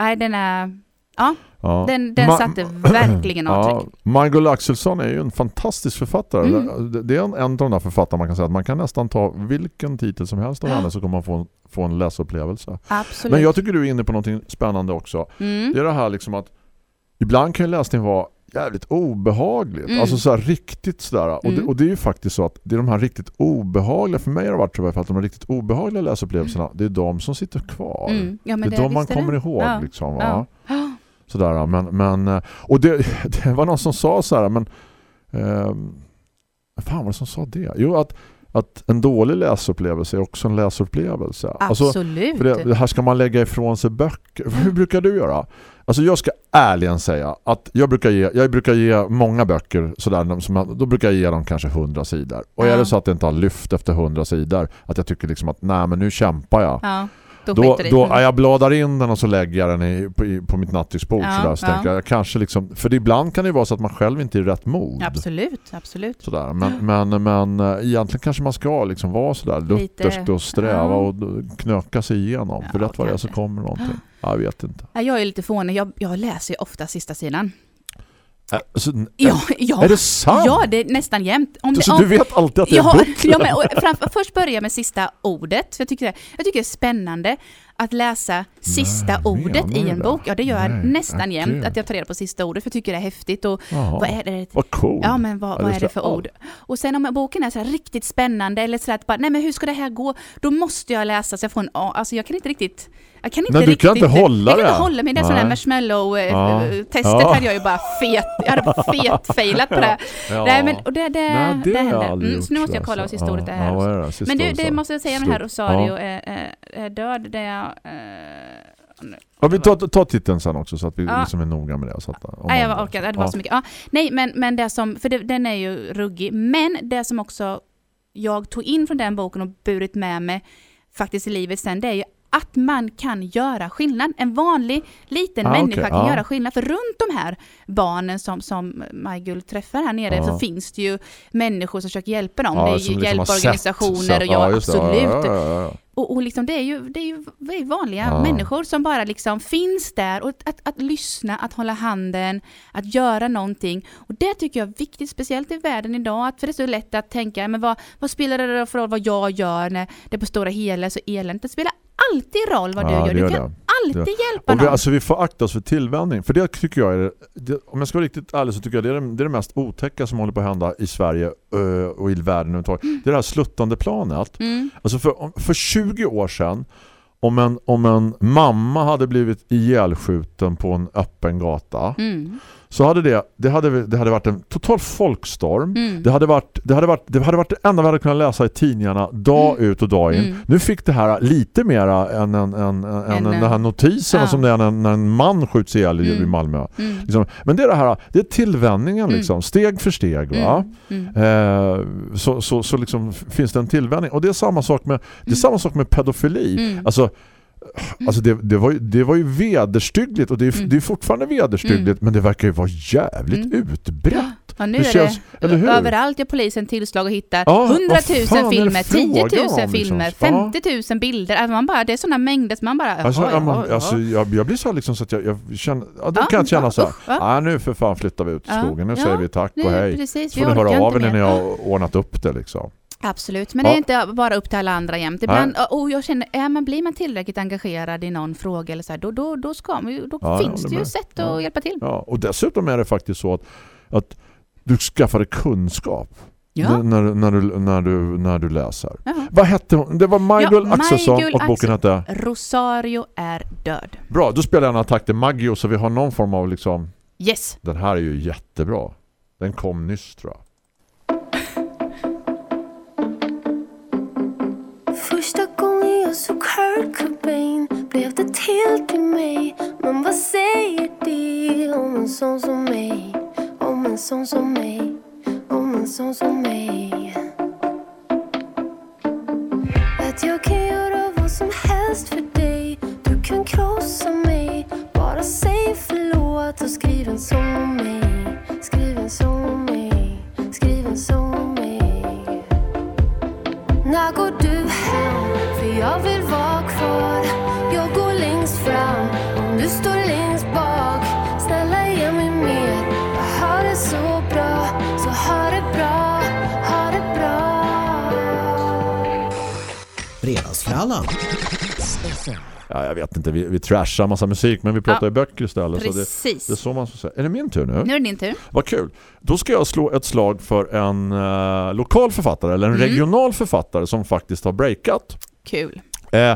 nej, den är... Ja, Ja. den, den satte verkligen avtryck. Ja, Michael Axelsson är ju en fantastisk författare. Mm. Det- Det är en, en av de där författarna man kan säga att man kan nästan ta vilken titel som helst av Ja. henne så kommer man få en, få en läsupplevelse. Absolut. Men jag tycker du är inne på någonting spännande också. mm. Det är det här liksom att ibland kan ju läsning vara jävligt obehagligt. Mm. Alltså så här riktigt sådär. Och, det, Mm. och det är ju faktiskt så att det är de här riktigt obehagliga, för mig har det varit så för att de här riktigt obehagliga läsupplevelserna, det är de som sitter kvar. Mm. Ja, men det är de man kommer det. ihåg liksom va? Sådär, men, men eh, och det, det var någon som sa så här, men vad fan var det som sa det? Jo, att, att en dålig läsupplevelse är också en läsupplevelse. Alltså, Absolut. för det, det här ska man lägga ifrån sig böcker. Hur brukar du göra? Alltså jag ska ärligen säga att jag brukar ge, jag brukar ge många böcker sådär, som jag, då brukar jag ge dem kanske 100 sidor. Och Ja. är det så att det inte har lyft efter 100 sidor, att jag tycker liksom att nej men nu kämpar jag. ja, då, Då, då, ja, jag bladar in den och så lägger jag den i, på, på mitt nattduksbord Ja, sådär, så ja. tänker jag kanske liksom, för ibland kan det ju vara så att man själv inte är i rätt mod. Absolut, absolut. Sådär. Men, men, men eh, egentligen kanske man ska liksom vara sådär Lite, luthersk och sträva och knöka sig igenom. för Ja, rätt vad det är så kommer någonting. Jag vet inte. Ja, Jag är lite fånig, jag, jag läser ju ofta sista sidan. Alltså, Ja, ja. Är det sant? Ja, det är nästan jämt. Om det, så om, du vet alltid att det är butler? ja, men, och framför, först börja med sista ordet. Jag, tycker det, jag tycker det är spännande att läsa sista Nej, ordet i en det? bok. Ja, det gör jag Nej, nästan okej. jämt. Att jag tar reda på sista ordet, för jag tycker det är häftigt. Och vad är det? Vad cool. Ja, men vad, Ja, vad det är det för ord? Och sen om boken är så riktigt spännande eller så att bara, nej men hur ska det här gå? Då måste jag läsa så jag får en, a- alltså jag kan inte riktigt, jag kan inte Nej, du riktigt, kan inte hålla jag kan det. inte hålla mig. Det är Nej. där marshmallow-testet Ja. Hade jag ju bara fet, jag hade bara fet-failat på det. Ja. Nej men och det, det, Nej, det, det hände. Mm, så nu måste jag kolla vad alltså. sista ordet är här. Ja, det? Men du, det måste jag säga om den här. Rosario är, är, är död. Det är... eh, Ja, vi tar, tar titeln sen också så att vi Ja. liksom är noga med det. Så att, Nej, jag orkar det var Ja. så mycket. Ja, nej, men, men det som, för det, den är ju ruggig. Men det som också jag tog in från den boken och burit med mig faktiskt i livet sen, det är ju att man kan göra skillnad. En vanlig liten Ah, människa okej, kan ja. göra skillnad. För runt de här barnen som, som Majgull träffar här nere Ja. så finns det ju människor som försöker hjälpa dem. Det är ju liksom hjälporganisationer och ja, det. absolut. Ja. Och, och liksom det är ju, det är ju det vanliga människor som bara liksom finns där och att, att, att lyssna, att hålla handen, att göra någonting. Och det tycker jag är viktigt, speciellt i världen idag, att för det är så lätt att tänka, men vad, vad spelar det för roll vad jag gör när det på stora hela är så eländigt? Det spelar alltid roll vad Ja, du gör. Du gör kan det. alltid hjälpa Och vi, någon. alltså, vi får akta oss för tillvänjning. För det tycker jag är, det, om jag ska vara riktigt ärlig så tycker jag det är det, det, är det mest otäcka som håller på att hända i Sverige ö, och i världen överhuvudtaget. Det är det här sluttande planet. Mm. Alltså för, för 20 år sedan om en, om en mamma hade blivit ihjälskjuten på en öppen gata Mm. Så hade det, det, hade, det hade varit en total folkstorm. Mm. Det hade, varit, det, hade varit, det hade varit det enda vi hade kunnat läsa i tidningarna dag ut och dag in. Mm. Nu fick det här lite mera än, en, En, en, den här notisen ja. som det är när, när en man skjuts ihjäl i, Mm. i Malmö. Mm. Liksom. Men det är det här, det är tillvänningen Mm. liksom, steg för steg va? Mm. Eh, så så, så liksom finns det en tillvänjning. Och det är samma sak med, det är samma sak med pedofili. Mm. Alltså, alltså det, det, var ju, det var ju vederstyggligt och det är, Mm. det är fortfarande vederstyggligt men det verkar ju vara jävligt Mm. utbrett. Ja, nu Det är känns- det eller hur? överallt gör polisen tillslag och hittar Ja, 100 vad fan 000 är det filmer, 10 frågan 000 om, liksom? filmer, Ja. 50 000 bilder. Alltså man bara, det är sådana mängder som man bara... Alltså, ja, man, jaha. alltså, jag, jag blir så liksom så att jag, jag känner, ja, då Ja, kan jag känna så här, usch, va? ah, nu för fan flyttar vi ut i skogen, nu ja, säger vi tack och hej. Precis, Så får ni höra av er när ni har ordnat upp det liksom. Absolut, men Ja. det är inte bara upp till alla andra jämt. Ibland, och jag känner, är man, blir man tillräckligt engagerad i någon fråga eller så här, då, då, då, ska man, då Ja, finns det ju med. sätt att hjälpa till. Ja, och dessutom är det faktiskt så att, att du skaffar kunskap Ja. när, när, du, när, du, när du läser. Jaha. Vad hette hon? Det var Majgull Ja, Axelsson och boken hette... Rosario är död. Bra, då spelar jag en attack till Maggio så vi har någon form av liksom... Yes. Den här är ju jättebra. Den kom nyss tror jag. Kurt Cobain blev det till till mig Men vad säger det om en sån som mig? Om en sån som mig? Om en sån som mig? Att jag kan göra vad som helst för dig Du kan krossa mig Bara säg förlåt och skriv en sång om mig Fredagsfrallan. Ja, jag vet inte, vi, vi trashar massa musik men vi pratar Ja, ju böcker istället. Så det, Precis. det är så man ska säga. Är det min tur nu? Nu är det din tur. Vad kul. Då ska jag slå ett slag för en eh, lokal författare eller en Mm. regional författare som faktiskt har breakat. Kul. Eh,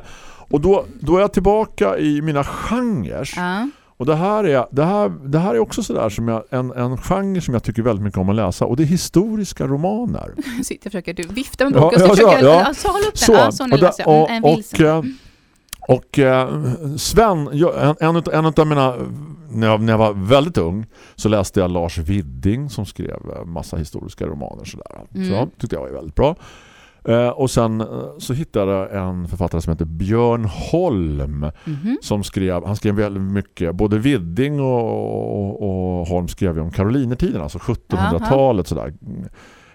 och då, då är jag tillbaka i mina genrer. Ja. Och det här är, det här, det här är också sådär som jag, en, en genre som jag tycker väldigt mycket om att läsa. Och det är historiska romaner. Sitter och försöker, du viftar med boken ja, så försöker ja. jag, ja. så håll upp den. Ja, så nu och, jag. och, Mm, En och, eh, och Sven, en, en, en av mina när jag, när jag var väldigt ung så läste jag Lars Widding som skrev eh, massa historiska romaner sådär. Mm. Så tyckte jag var väldigt bra. Eh, och sen eh, så hittade jag en författare som heter Björn Holm Mhm. som skrev, han skrev väldigt mycket, både Widding och, och, och Holm skrev ju om Karolinertiden, alltså 1700-talet sådär.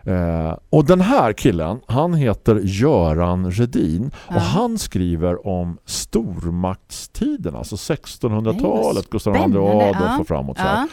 Eh, och den här killen, han heter Göran Redin och han skriver om stormaktstiden, alltså 1600-talet, Gustav II Adolf och framåt. Så här.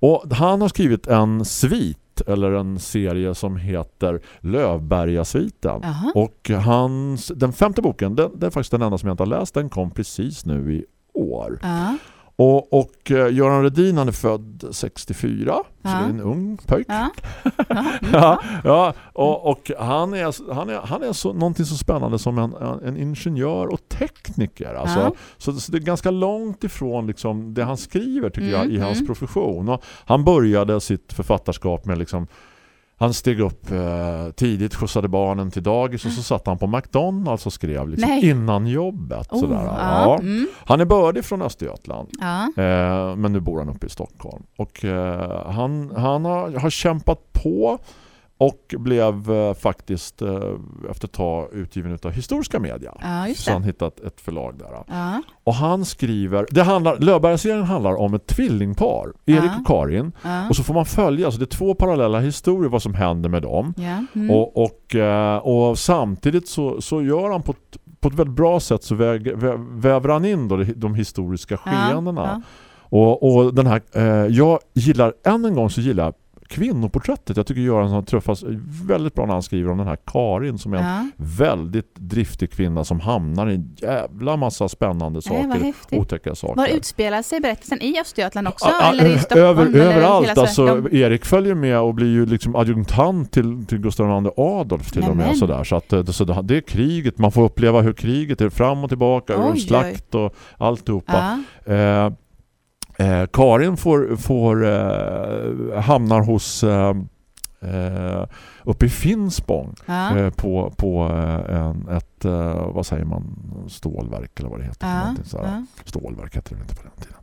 Och han har skrivit en svit eller en serie som heter Lövbergasviten. Jaha. Och hans, den femte boken, den, den är faktiskt den enda som jag inte har läst. Den kom precis nu i år. Ja. Och, och eh, Göran Redin han är född 64. Så Ja. det är en ung pojk. Ja. Ja. Ja, ja och, och han är, han är, han är så, någonting så spännande som en, en ingenjör och tekniker. Alltså, så, så det är ganska långt ifrån liksom, det han skriver tycker jag i Mm, hans mm. profession. Och han började sitt författarskap med liksom han steg upp eh, tidigt, skjutsade barnen till dagis och så satt han på McDonalds och skrev liksom, Nej. innan jobbet. Oh, sådär. ja. Ja. Mm. Han är bördig från Östergötland. Ja. Eh, men nu bor han uppe i Stockholm. Och eh, han, han har, har kämpat på och blev eh, faktiskt eh, efter ett tag utgiven utav Historiska Media. Ja, Så han hittat ett förlag där. Ja, Och han skriver, det handlar, Löfberga-serien handlar om ett tvillingpar, Erik Ja. och Karin. Och så får man följa, alltså det är två parallella historier vad som händer med dem. Mm. Och, och, eh, och samtidigt så, så gör han på ett, på ett väldigt bra sätt så väg, vä- väver han in då de, de historiska skeendena. Och, och den här, eh, jag gillar, än en gång så gillar jag kvinnoporträttet. Jag tycker Göransson träffas väldigt bra när han skriver om den här Karin som är en Ja. väldigt driftig kvinna som hamnar i en jävla massa spännande Nej, saker. häftigt. Otäcka saker. Var utspelar sig berättelsen i Östergötland också? Ja, eller i Stockholm? över, eller överallt. hela Alltså? De- Erik följer med och blir ju liksom adjunktant till, till Gustav II Adolf till och med. Nämen. Sådär. Så, att, eh, så det är kriget. Man får uppleva hur kriget är fram och tillbaka. Oj, och slakt och alltihopa. Ja. Eh, eh, Karin får, får eh, hamnar hos eh, eh, uppe i Finspång Ja. eh, på, på eh, en, ett, eh, vad säger man, stålverk eller vad det heter. Ja. sådär. Ja. Stålverk hette det inte på den tiden.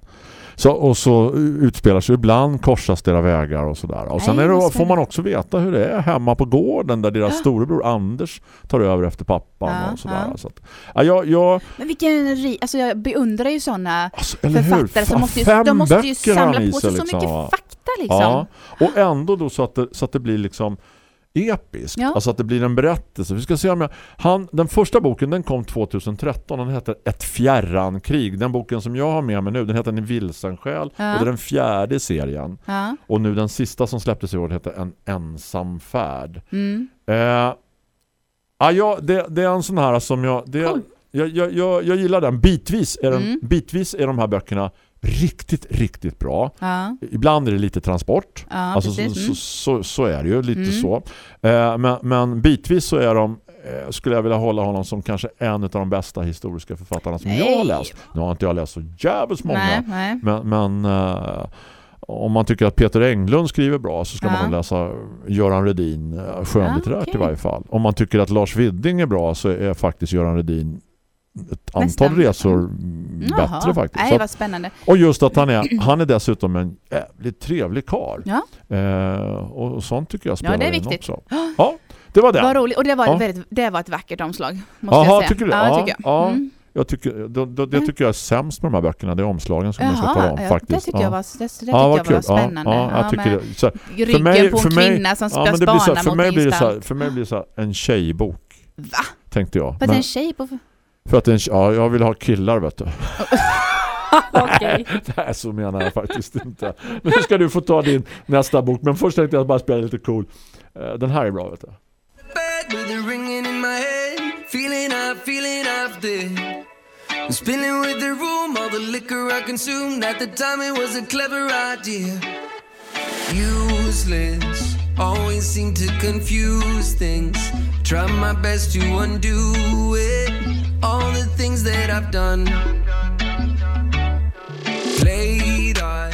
Så, och så utspelar sig ibland korsas deras vägar och sådär. Och sen Nej, det, får man också veta hur det är hemma på gården där deras storebror Anders tar över efter pappan Ja, och sådär. ja. Så att, ja, jag, jag, Men vilken. Alltså jag beundrar ju sådana alltså, författare som måste ju, de måste ju samla på sig så liksom, mycket fakta liksom. Ja, och ändå då så att det, så att det blir liksom episkt. Ja. Alltså att det blir en berättelse. Vi ska se om jag, han, den första boken den kom 2013. Den heter Ett fjärran krig. Den boken som jag har med mig nu den heter En vilsen själ. Ja. Och det är den fjärde serien. Ja. Och nu den sista som släpptes i år heter En ensam färd. Mm. Eh, ja, ja, det, det är en sån här som jag... Det, Cool. jag, jag, jag, jag gillar den. Bitvis är, den, Mm. bitvis är de här böckerna riktigt, riktigt bra. Ja. Ibland är det lite transport. Ja, alltså, så, så, så, så är det ju, lite Mm. så. Eh, men, men bitvis så är de eh, skulle jag vilja hålla honom som kanske en av de bästa historiska författarna som jag har Nej. läst. Nu har inte jag läst så jävligt många. Nej, nej. Men, men eh, om man tycker att Peter Englund skriver bra så ska Ja. man läsa Göran Redin eh, skönlitterärt Ja, okej. i varje fall. Om man tycker att Lars Widding är bra så är faktiskt Göran Redin ett antal Nästan. resor mm, Jaha. bättre faktiskt. Nej, att, vad spännande. och just att han är, han är dessutom en jävligt trevlig karl. Ja. Eh, och sånt tycker jag spelar det är viktigt. också. Ja, det var det. Vad roligt. Och det var, Ja. väldigt, det var ett vackert omslag. Måste Jaha, jag säga. tycker du? Ja, Ja, tycker jag. ja. Mm. Jag tycker, det, det, det tycker jag är sämst med de här böckerna. Det är omslagen som jag ska tala om Jaha, ja, faktiskt. det tycker ja. jag var, det, det tycker Ja, vad jag var kul. spännande. Ja, ja, jag tycker det, så, ryggen mig- på en för mig- kvinna som ja, spana för mot mig en blir det så här, gestalt. för mig blir det så här, en tjejbok Va? tänkte jag. För att det är en tjej på... för att en, ja, jag vill ha killar vet du. Okej. Nej, så menar jag faktiskt inte. Nu ska du få ta din nästa bok, men först tänkte jag bara spela lite cool. Eh, Den här är bra vet du. bed with a ringing in my head. Feeling up, feeling after. Spilling with the room, all the liquor I consumed. At the time, it was a clever idea. Useless, always seem to confuse things. Try my best to undo it. All the things that I've done. Played on,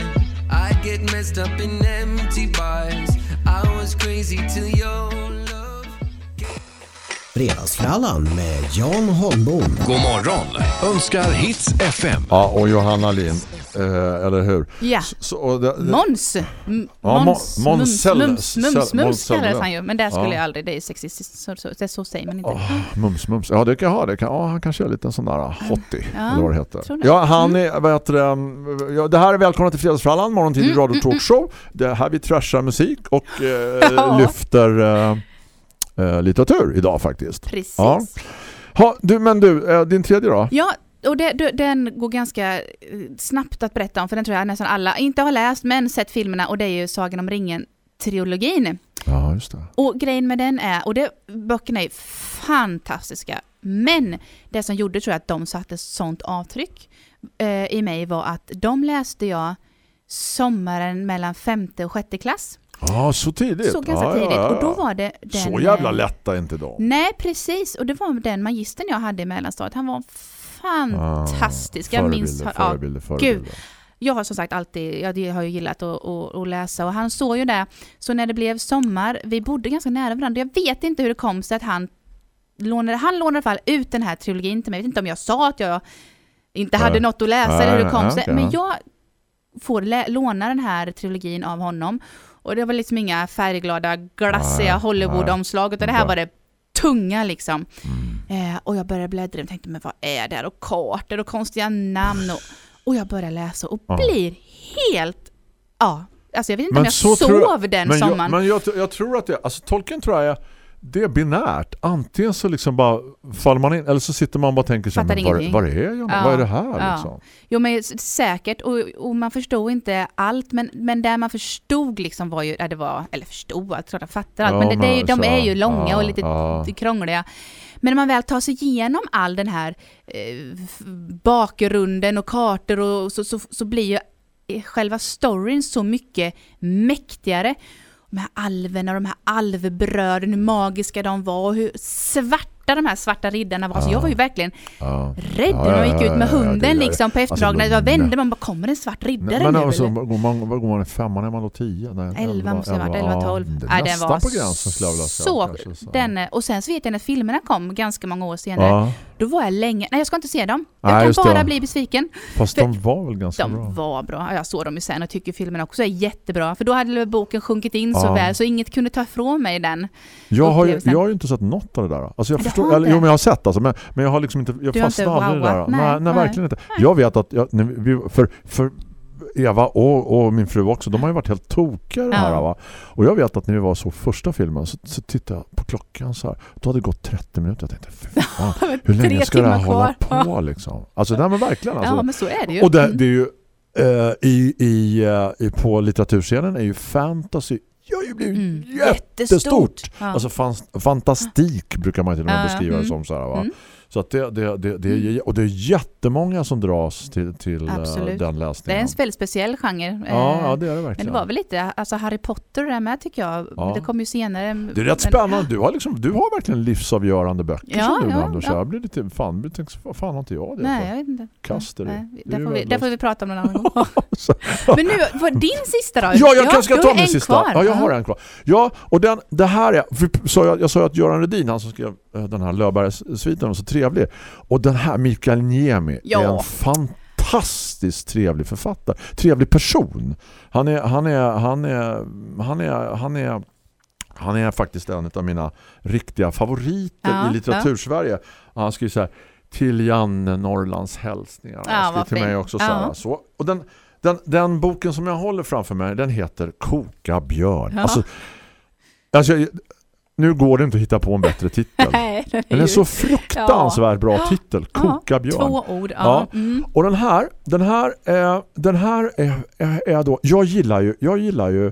I get messed up in empty bars. I was crazy till your love. Fredagsfrallan med Jan Holmbom. God morgon önskar Hits FM. Ja, och Johanna Lind, eh, eller hur? Ja. Så, det, det, Måns. Måns. Må- Måns Mums, mums, mums, kallades han ju. Men det skulle Ja. jag aldrig, det är sexistiskt. Så, så, det så säger man inte. Åh, mums, mums. Ja, det kan jag ha. Det kan, ja, han kanske är lite en sån där hottie, Ja, eller vad det heter. Ja, han är, vad heter det, um, ja, det här är Välkomna till Fredagsfrallan, morgontid Mm, radio talkshow. Det är här vi trashar musik och eh, lyfter eh, eh, litteratur idag faktiskt. Precis. Ja. Ha, du, men du, eh, din tredje då? Ja, och det, den går ganska eh, snabbt att berätta om, för den tror jag nästan alla inte har läst, men sett filmerna, och det är ju Sagan om ringen-trilogin. Ja, just det. Och grejen med den är, och det, böckerna är fantastiska, men det som gjorde tror jag att de satte sånt avtryck eh, i mig var att de läste jag sommaren mellan femte och sjätte klass. Ja, så tidigt. Så ganska ja, ja, tidigt. ja, Och då ja. var det den... Så jävla eh, lätta inte de. Nej, precis. Och det var den magistern jag hade i mellanstadiet. Han var fantastisk. jag minns... Förebilder, ja, förebilder, förebilder. jag har som sagt alltid, jag har ju gillat att, att, att läsa och han såg ju det. Så när det blev sommar, vi bodde ganska nära varandra. Jag vet inte hur det kom sig att han lånade, han lånade i alla fall ut den här trilogin till mig. Jag vet inte om jag sa att jag inte hade något att läsa Nej, eller hur det kom nej, sig. okej, Men ja. jag får låna den här trilogin av honom. Och det var liksom inga färgglada, glassiga Hollywood-omslag, utan det här var det tunga liksom. Mm. Eh, och jag började bläddra och tänkte, men vad är det här? Och kartor och konstiga namn. Och, och jag började läsa och Ja. blir helt, ja, alltså jag vet inte om jag sov jag- den men sommaren. Jag, men jag, jag tror att det, alltså tolken tror jag är, det är binärt. Antingen så liksom bara faller man in, eller så sitter man bara och tänker sig, men ingenting. vad är jag? Ja, Vad är det här ja. liksom? Jo men säkert, och, och man förstod inte allt, men, men där man förstod liksom var ju, det var, eller förstod, tror jag fattar allt, Ja, men det, det är ju, men de är ju långa och lite ja. krångliga. Men när man väl tar sig igenom all den här eh, bakgrunden och kartor och så, så, så blir ju eh, själva storyn så mycket mäktigare. De här alverna och de här alvbröden, hur magiska de var och hur svarta de här svarta riddarna var. Så jag var ju verkligen Ja. rädd Ja, när de ja, gick ut med ja, ja, hunden liksom på eftermiddagen. alltså, jag vände man bara, kommer en svart riddare Men nu alltså, går man, går man femman? Är man då tio? Nej, Elva måste ha varit, elva, elva, ja, tolv. Nej, den var på gränsen skulle jag vilja säga. så, kanske, så. den, och sen så vet jag när filmerna kom ganska många år senare, Ja, då var jag länge, nej jag ska inte se dem. Jag Nej, kan just det. bara bli besviken. fast För- de var väl ganska De bra. var bra. Ja, Jag såg dem ju sen och tycker filmerna också är jättebra. För då hade boken sjunkit in så Ja. väl så inget kunde ta ifrån mig den. Jag har, ju, jag har ju inte sett något av det där. Alltså jag Du förstår, eller, inte? jo men jag har sett alltså, men, men jag har liksom inte, jag har inte i det där. Nej, Nej, nej, verkligen inte. Jag vet att, jag, för, för Eva och, och min fru också, de har ju varit helt tokiga det här Ja. va. Och jag vet att när vi var så första filmen så, så tittade jag på klockan så här. Då hade det gått 30 minuter. Jag tänkte, fan, hur länge ska det här hålla kvar. på liksom? Alltså nej men verkligen alltså. Ja, men så är det ju. Och det, Mm. det är ju eh, i, i, eh, på litteraturscenen är ju fantasy har ju blivit Mm. jättestort. Ja. Alltså fan, fantastik brukar man till och med beskriva det Mm. som så här, va? Mm. Så att det, det, det, det är, och det är jättemånga som dras till, till eh, Absolut. den Det är läsningen. en väldigt speciell genre. ja, Eh, ja, det är det Men verkligen. det var väl lite, alltså Harry Potter där med tycker jag. Ja. Det kom ju senare. Det är rätt spännande. Du har, liksom, du har verkligen livsavgörande böcker Ja, som du ja, nämnde. Så ja. jag blir lite, fan, jag tänkte, vad fan har inte jag det Nej, för? jag vet inte. Kast är det. Nej, där, får vi, där får vi prata om någon annan gång. Men nu, vad din sista då? Ja, jag kanske ska ta min sista. Kvar. Ja, jag har en kvar. Ja, och den, det här är... För, så jag, jag sa att Göran Rudin, han som skrev eh, den här Löfbergs-sviten, var så trevlig. Och den här Mikael Niemi Ja. är en fantastiskt trevlig författare. Trevlig person. Han är... Han är, han är, han är, han är han är faktiskt en av mina riktiga favoriter Ja, i litteratursverige. Han skriver så här till Janne Norrlands hälsningar. Ja, Han skriver till mig också så Ja. här. Så, och den, den, den boken som jag håller framför mig, den heter Koka björn. Ja. Alltså, alltså, jag- nu går det inte att hitta på en bättre titel. Nej, den Den är så fruktansvärt bra titel. Koka ja, björn. Två ord, ja. Ja. Mm. Och den här, den här, är, den här är, är, är då, jag gillar ju, jag gillar ju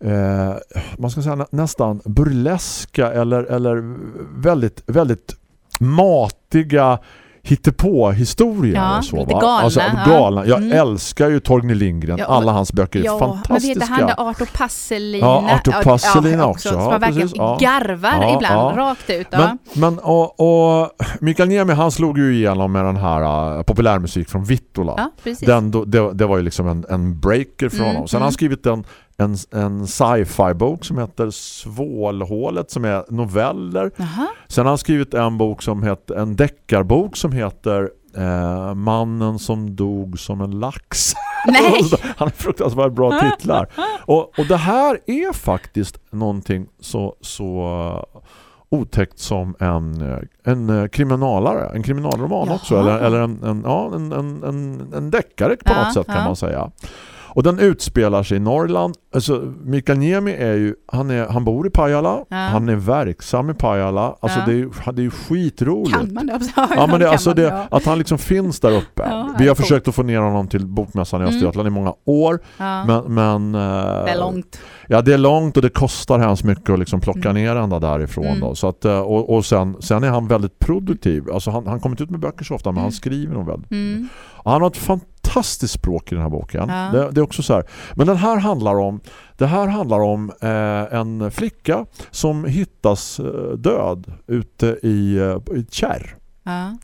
eh, man ska säga nä, nästan burleska eller, eller väldigt, väldigt matiga hittepå-historier. Ja, och så, lite galna, Alltså, ja. galna. Jag Mm. älskar ju Torgny Lindgren. Ja, Alla hans böcker är Ja, men fantastiska. vet du, han där Arthur Passelina. Ja, Arthur Passelina också. Som Ja, man verkligen. Ja. garvar Ja, ibland, ja. rakt ut. Ja. Men, men och, och Mikael Niemi han slog ju igenom med den här uh, populärmusik från Vittola. ja. Den, det, det var ju liksom en, en breaker för Mm, honom. Sen har han mm. skrivit en, en, en sci-fi-bok som heter Svålhålet som är noveller. Jaha. Sen har han skrivit en bok som heter en deckarbok som heter eh, Mannen som dog som en lax. Nej. han har fruktansvärt bra titlar. Och, och det här är faktiskt någonting så, så otäckt som en, eh, en eh, kriminalare, en kriminalroman Jaha. också. Eller, eller en, en, ja, en, en, en, en deckare på Ja, något sätt kan ja. man säga. Och den utspelar sig i Norrland. Alltså, Mikael Niemi är ju, han, är, han bor i Pajala. Ja. Han är verksam i Pajala. Alltså Ja. det är det är skitroligt. Kan man det? Ja, men det, alltså det, ja. att han liksom finns där uppe. Ja, Vi det har försökt att få ner honom till bokmässan i Mm. Östergötland i många år. Men, men, det är långt. Ja, det är långt och det kostar hemskt mycket att liksom plocka Mm. ner ända därifrån. Mm. Då. Så att, eh, och och sen, sen är han väldigt produktiv. Alltså han, han kommer inte ut med böcker så ofta, men Mm. han skriver nog väldigt. Mm. Han har ett fantastiskt språk i den här boken. Ja. Det, det är också så här. Men den här handlar om det här handlar om eh, en flicka som hittas eh, död ute i, eh, i ett kärr. Ja.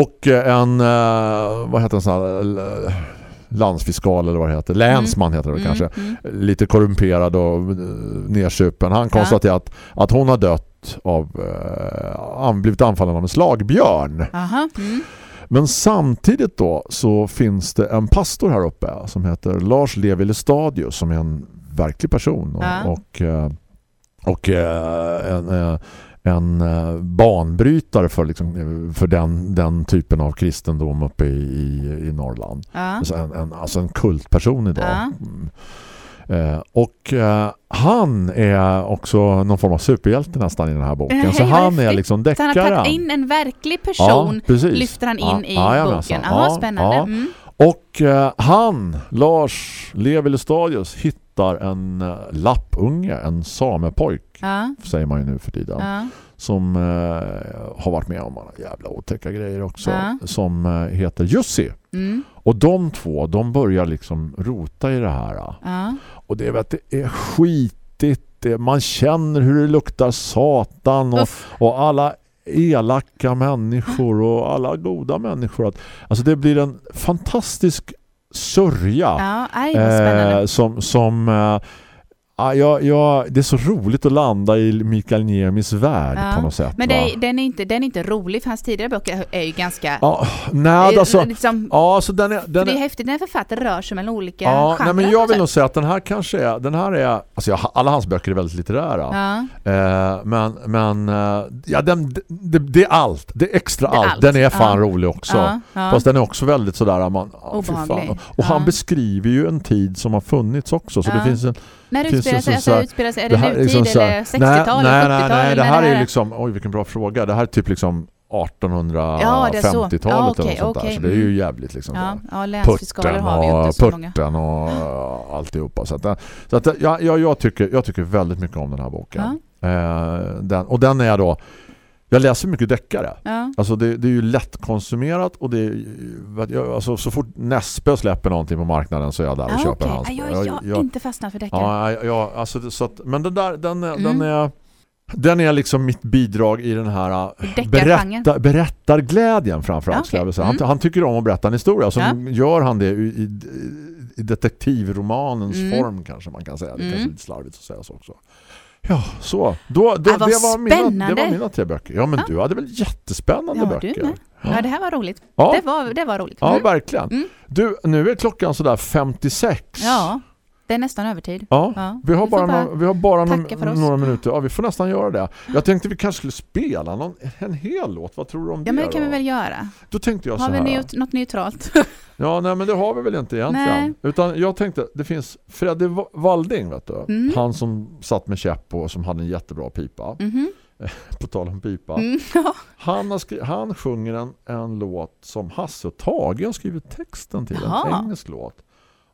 Och eh, en eh, vad heter en sån här eh, landsfiskal eller vad det heter. Länsman heter det Mm, kanske. mm. Lite korrumperad och nersupen. Han konstaterar att, att hon har dött av eh, blivit anfallen av en slagbjörn. Aha. Mm. Men samtidigt då så finns det en pastor här uppe som heter Lars Levi Lestadius som är en verklig person och, Ja. och, eh, och eh, en, eh, en banbrytare för, liksom, för den, den typen av kristendom uppe i, i, i Norrland. Ja. Alltså en, en, alltså en kultperson idag. Ja. Eh, och eh, han är också någon form av superhjälte nästan i den här boken. Hej, Så han är liksom Så han har deckaren. tagit in en verklig person, precis. lyfter han in Ja, i jajamensan. boken. Jaha, Ja, spännande. ja. Mm. Och eh, han, Lars Levi Lestadius, hittar en eh, lappunge, en samepojk Ja. säger man ju nu för tiden. Ja. Som eh, har varit med om jävla otäcka grejer också. Ja. Som eh, heter Jussi. Mm. Och de två, de börjar liksom rota i det här. Ja. Och det är, vet, det är skitigt. Det, man känner hur det luktar satan och, och alla elaka människor och alla goda människor. Att, alltså det blir en fantastisk sörja Ja, eh, som, som eh, ja, jag, jag, det är så roligt att landa i Mikael Niemis värld Ja. på något sätt. Men är- den, är inte, den är inte rolig för hans tidigare böcker är ju ganska... Ja, nej, eh, alltså, liksom, ja, så den är, den det är är, häftigt när författare rör sig mellan olika ja, genrer. nej, men jag vill nog säga att den här kanske är, den här är, alltså jag, alla hans böcker är väldigt litterära. Ja. Eh, men men eh, ja, den, det, det är allt. Det är extra Det är allt. allt. Den är fan Ja. rolig också. Ja, ja. Fast den är också väldigt sådär man, ja, fan. Och han Ja. beskriver ju en tid som har funnits också. Så Ja. det finns en, När utspelar det sig, alltså, så här- utspelar sig, är det, här är nutid liksom så här- eller 60-tal nej, eller nej, 70-tal? nej, eller det här är ju liksom, oj vilken bra fråga. Det här är typ liksom 1850-talet Ja, det eller Ja, något okej, sånt där. okej. Så det är ju Mm. jävligt liksom Ja, ja länsfiskaler har och, purten och alltihopa. Så att, det- så att det- ja, ja, jag, tycker, jag tycker väldigt mycket om den här boken. Eh, den, och den är då jag läser mycket deckare. Ja. Alltså det, det är ju lättkonsumerat och det är, jag, alltså så fort Nesbø släpper någonting på marknaden så är jag där och Ah, köper okej. hans. Ja, jag, jag, har inte fastnat för deckare. Ja, ja, ja alltså det, så att, men den där den är, den Mm. är den är liksom mitt bidrag i den här äh, berätta, berättarglädjen framförallt. Ja, jag okej. vilja säga. han, Mm. han tycker om att berätta en historia. Så Ja. gör han det i, i, i detektivromanens Mm. form kanske man kan säga. Det är Mm. kanske är lite slarvigt att säga så också. Ja, så. Då, då, Ah, det, var mina, det var mina tre böcker. Ja, men Ja. du hade väl jättespännande Ja, böcker? du med. Ja, det här var roligt. Ja. Det, var, det var roligt. Ja, Mm. verkligen. Mm. Du, nu är klockan sådär 56. Ja, det är nästan övertid. Ja, Ja, vi har vi bara, några, vi har bara några minuter. Ja, vi får nästan göra det. Jag tänkte vi kanske skulle spela någon, en hel låt. Vad tror du om Ja, det men det kan då? vi väl göra. Då tänkte jag Har så vi här. neut något neutralt? Ja, nej men det har vi väl inte egentligen. Nej. Utan jag tänkte, det finns Freddy Va- Walding, vet du. Mm. Han som satt med käpp och som hade en jättebra pipa. Mhm. På tal om pipa. Mm, ja. Han, har han sjunger en, en låt som Hasse och Tage har skrivit texten till. En Jaha. engelsk låt.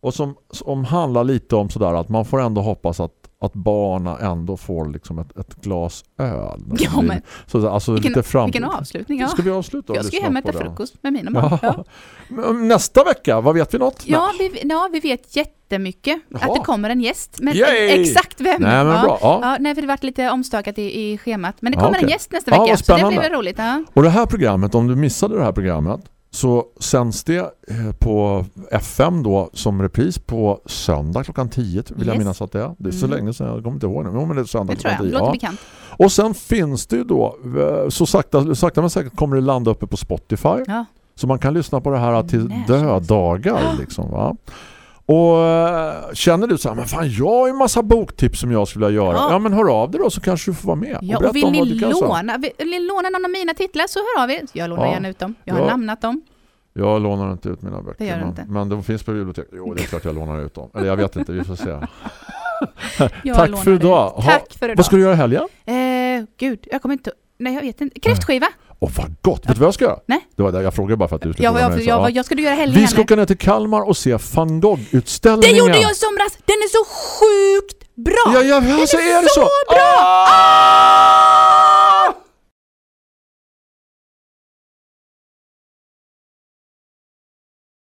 Och som, som handlar lite om sådär att man får ändå hoppas att, att barna ändå får liksom ett, ett glas öl. Ja, men så, alltså vilken, lite fram... vilken avslutning. Ja. Ska vi avsluta Jag ska hem och äta frukost med mina barn. Ja. Ja. Nästa vecka, vad vet vi något? Ja, vi, ja, vi vet jättemycket. Jaha. Att det kommer en gäst. Men Yay! exakt vem? Nej, men ja. bra. Ja. Nej, för det varit lite omstökat i, i schemat. Men det kommer en okej. gäst nästa vecka. så det blir väl roligt. Och det här programmet, om du missade det här programmet så sänds det eh, på FM då som repris på söndag klockan 10 vill jag Yes. minnas att det är. Det är så Mm. länge sedan, jag kommer inte ihåg nu. Men det är söndag Det klockan jag. 10. Låter Ja. bekant. Och sen finns det ju då eh, så sakta, sakta men säkert kommer det landa uppe på Spotify. Ja. Så man kan lyssna på det här till dödagar liksom va. Och eh, känner du så här, men fan jag har ju en massa boktips som jag skulle vilja göra. Ja. Ja. men hör av dig då så kanske du får vara med. Ja, berätta och vill om ni, låna, vill ni låna någon av mina titlar så hör av er. Jag lånar Ja. gärna ut dem. Jag har Ja. namnat dem. Jag lånar inte ut mina böcker. Det men, inte. men de finns på biblioteket. Jo, det är klart jag lånar ut dem. Eller jag vet inte, vi får se. Tack för idag. Ha- Tack för idag. Vad ska du göra i helgen? Eh, gud, jag kommer inte... Nej, jag vet inte. Kräftskiva. Åh, vad gott. Vet du vad jag ska göra? Nej. Det var det. Jag frågade bara för att du skulle Ja, jag, jag, så, ja. vad jag ska du göra helgen? Vi ska åka ner till Kalmar och se Van Gogh-utställningen. Det gjorde jag i somras! Den är så sjukt bra! Ja, ja, alltså, Den är det så? bra! Ah!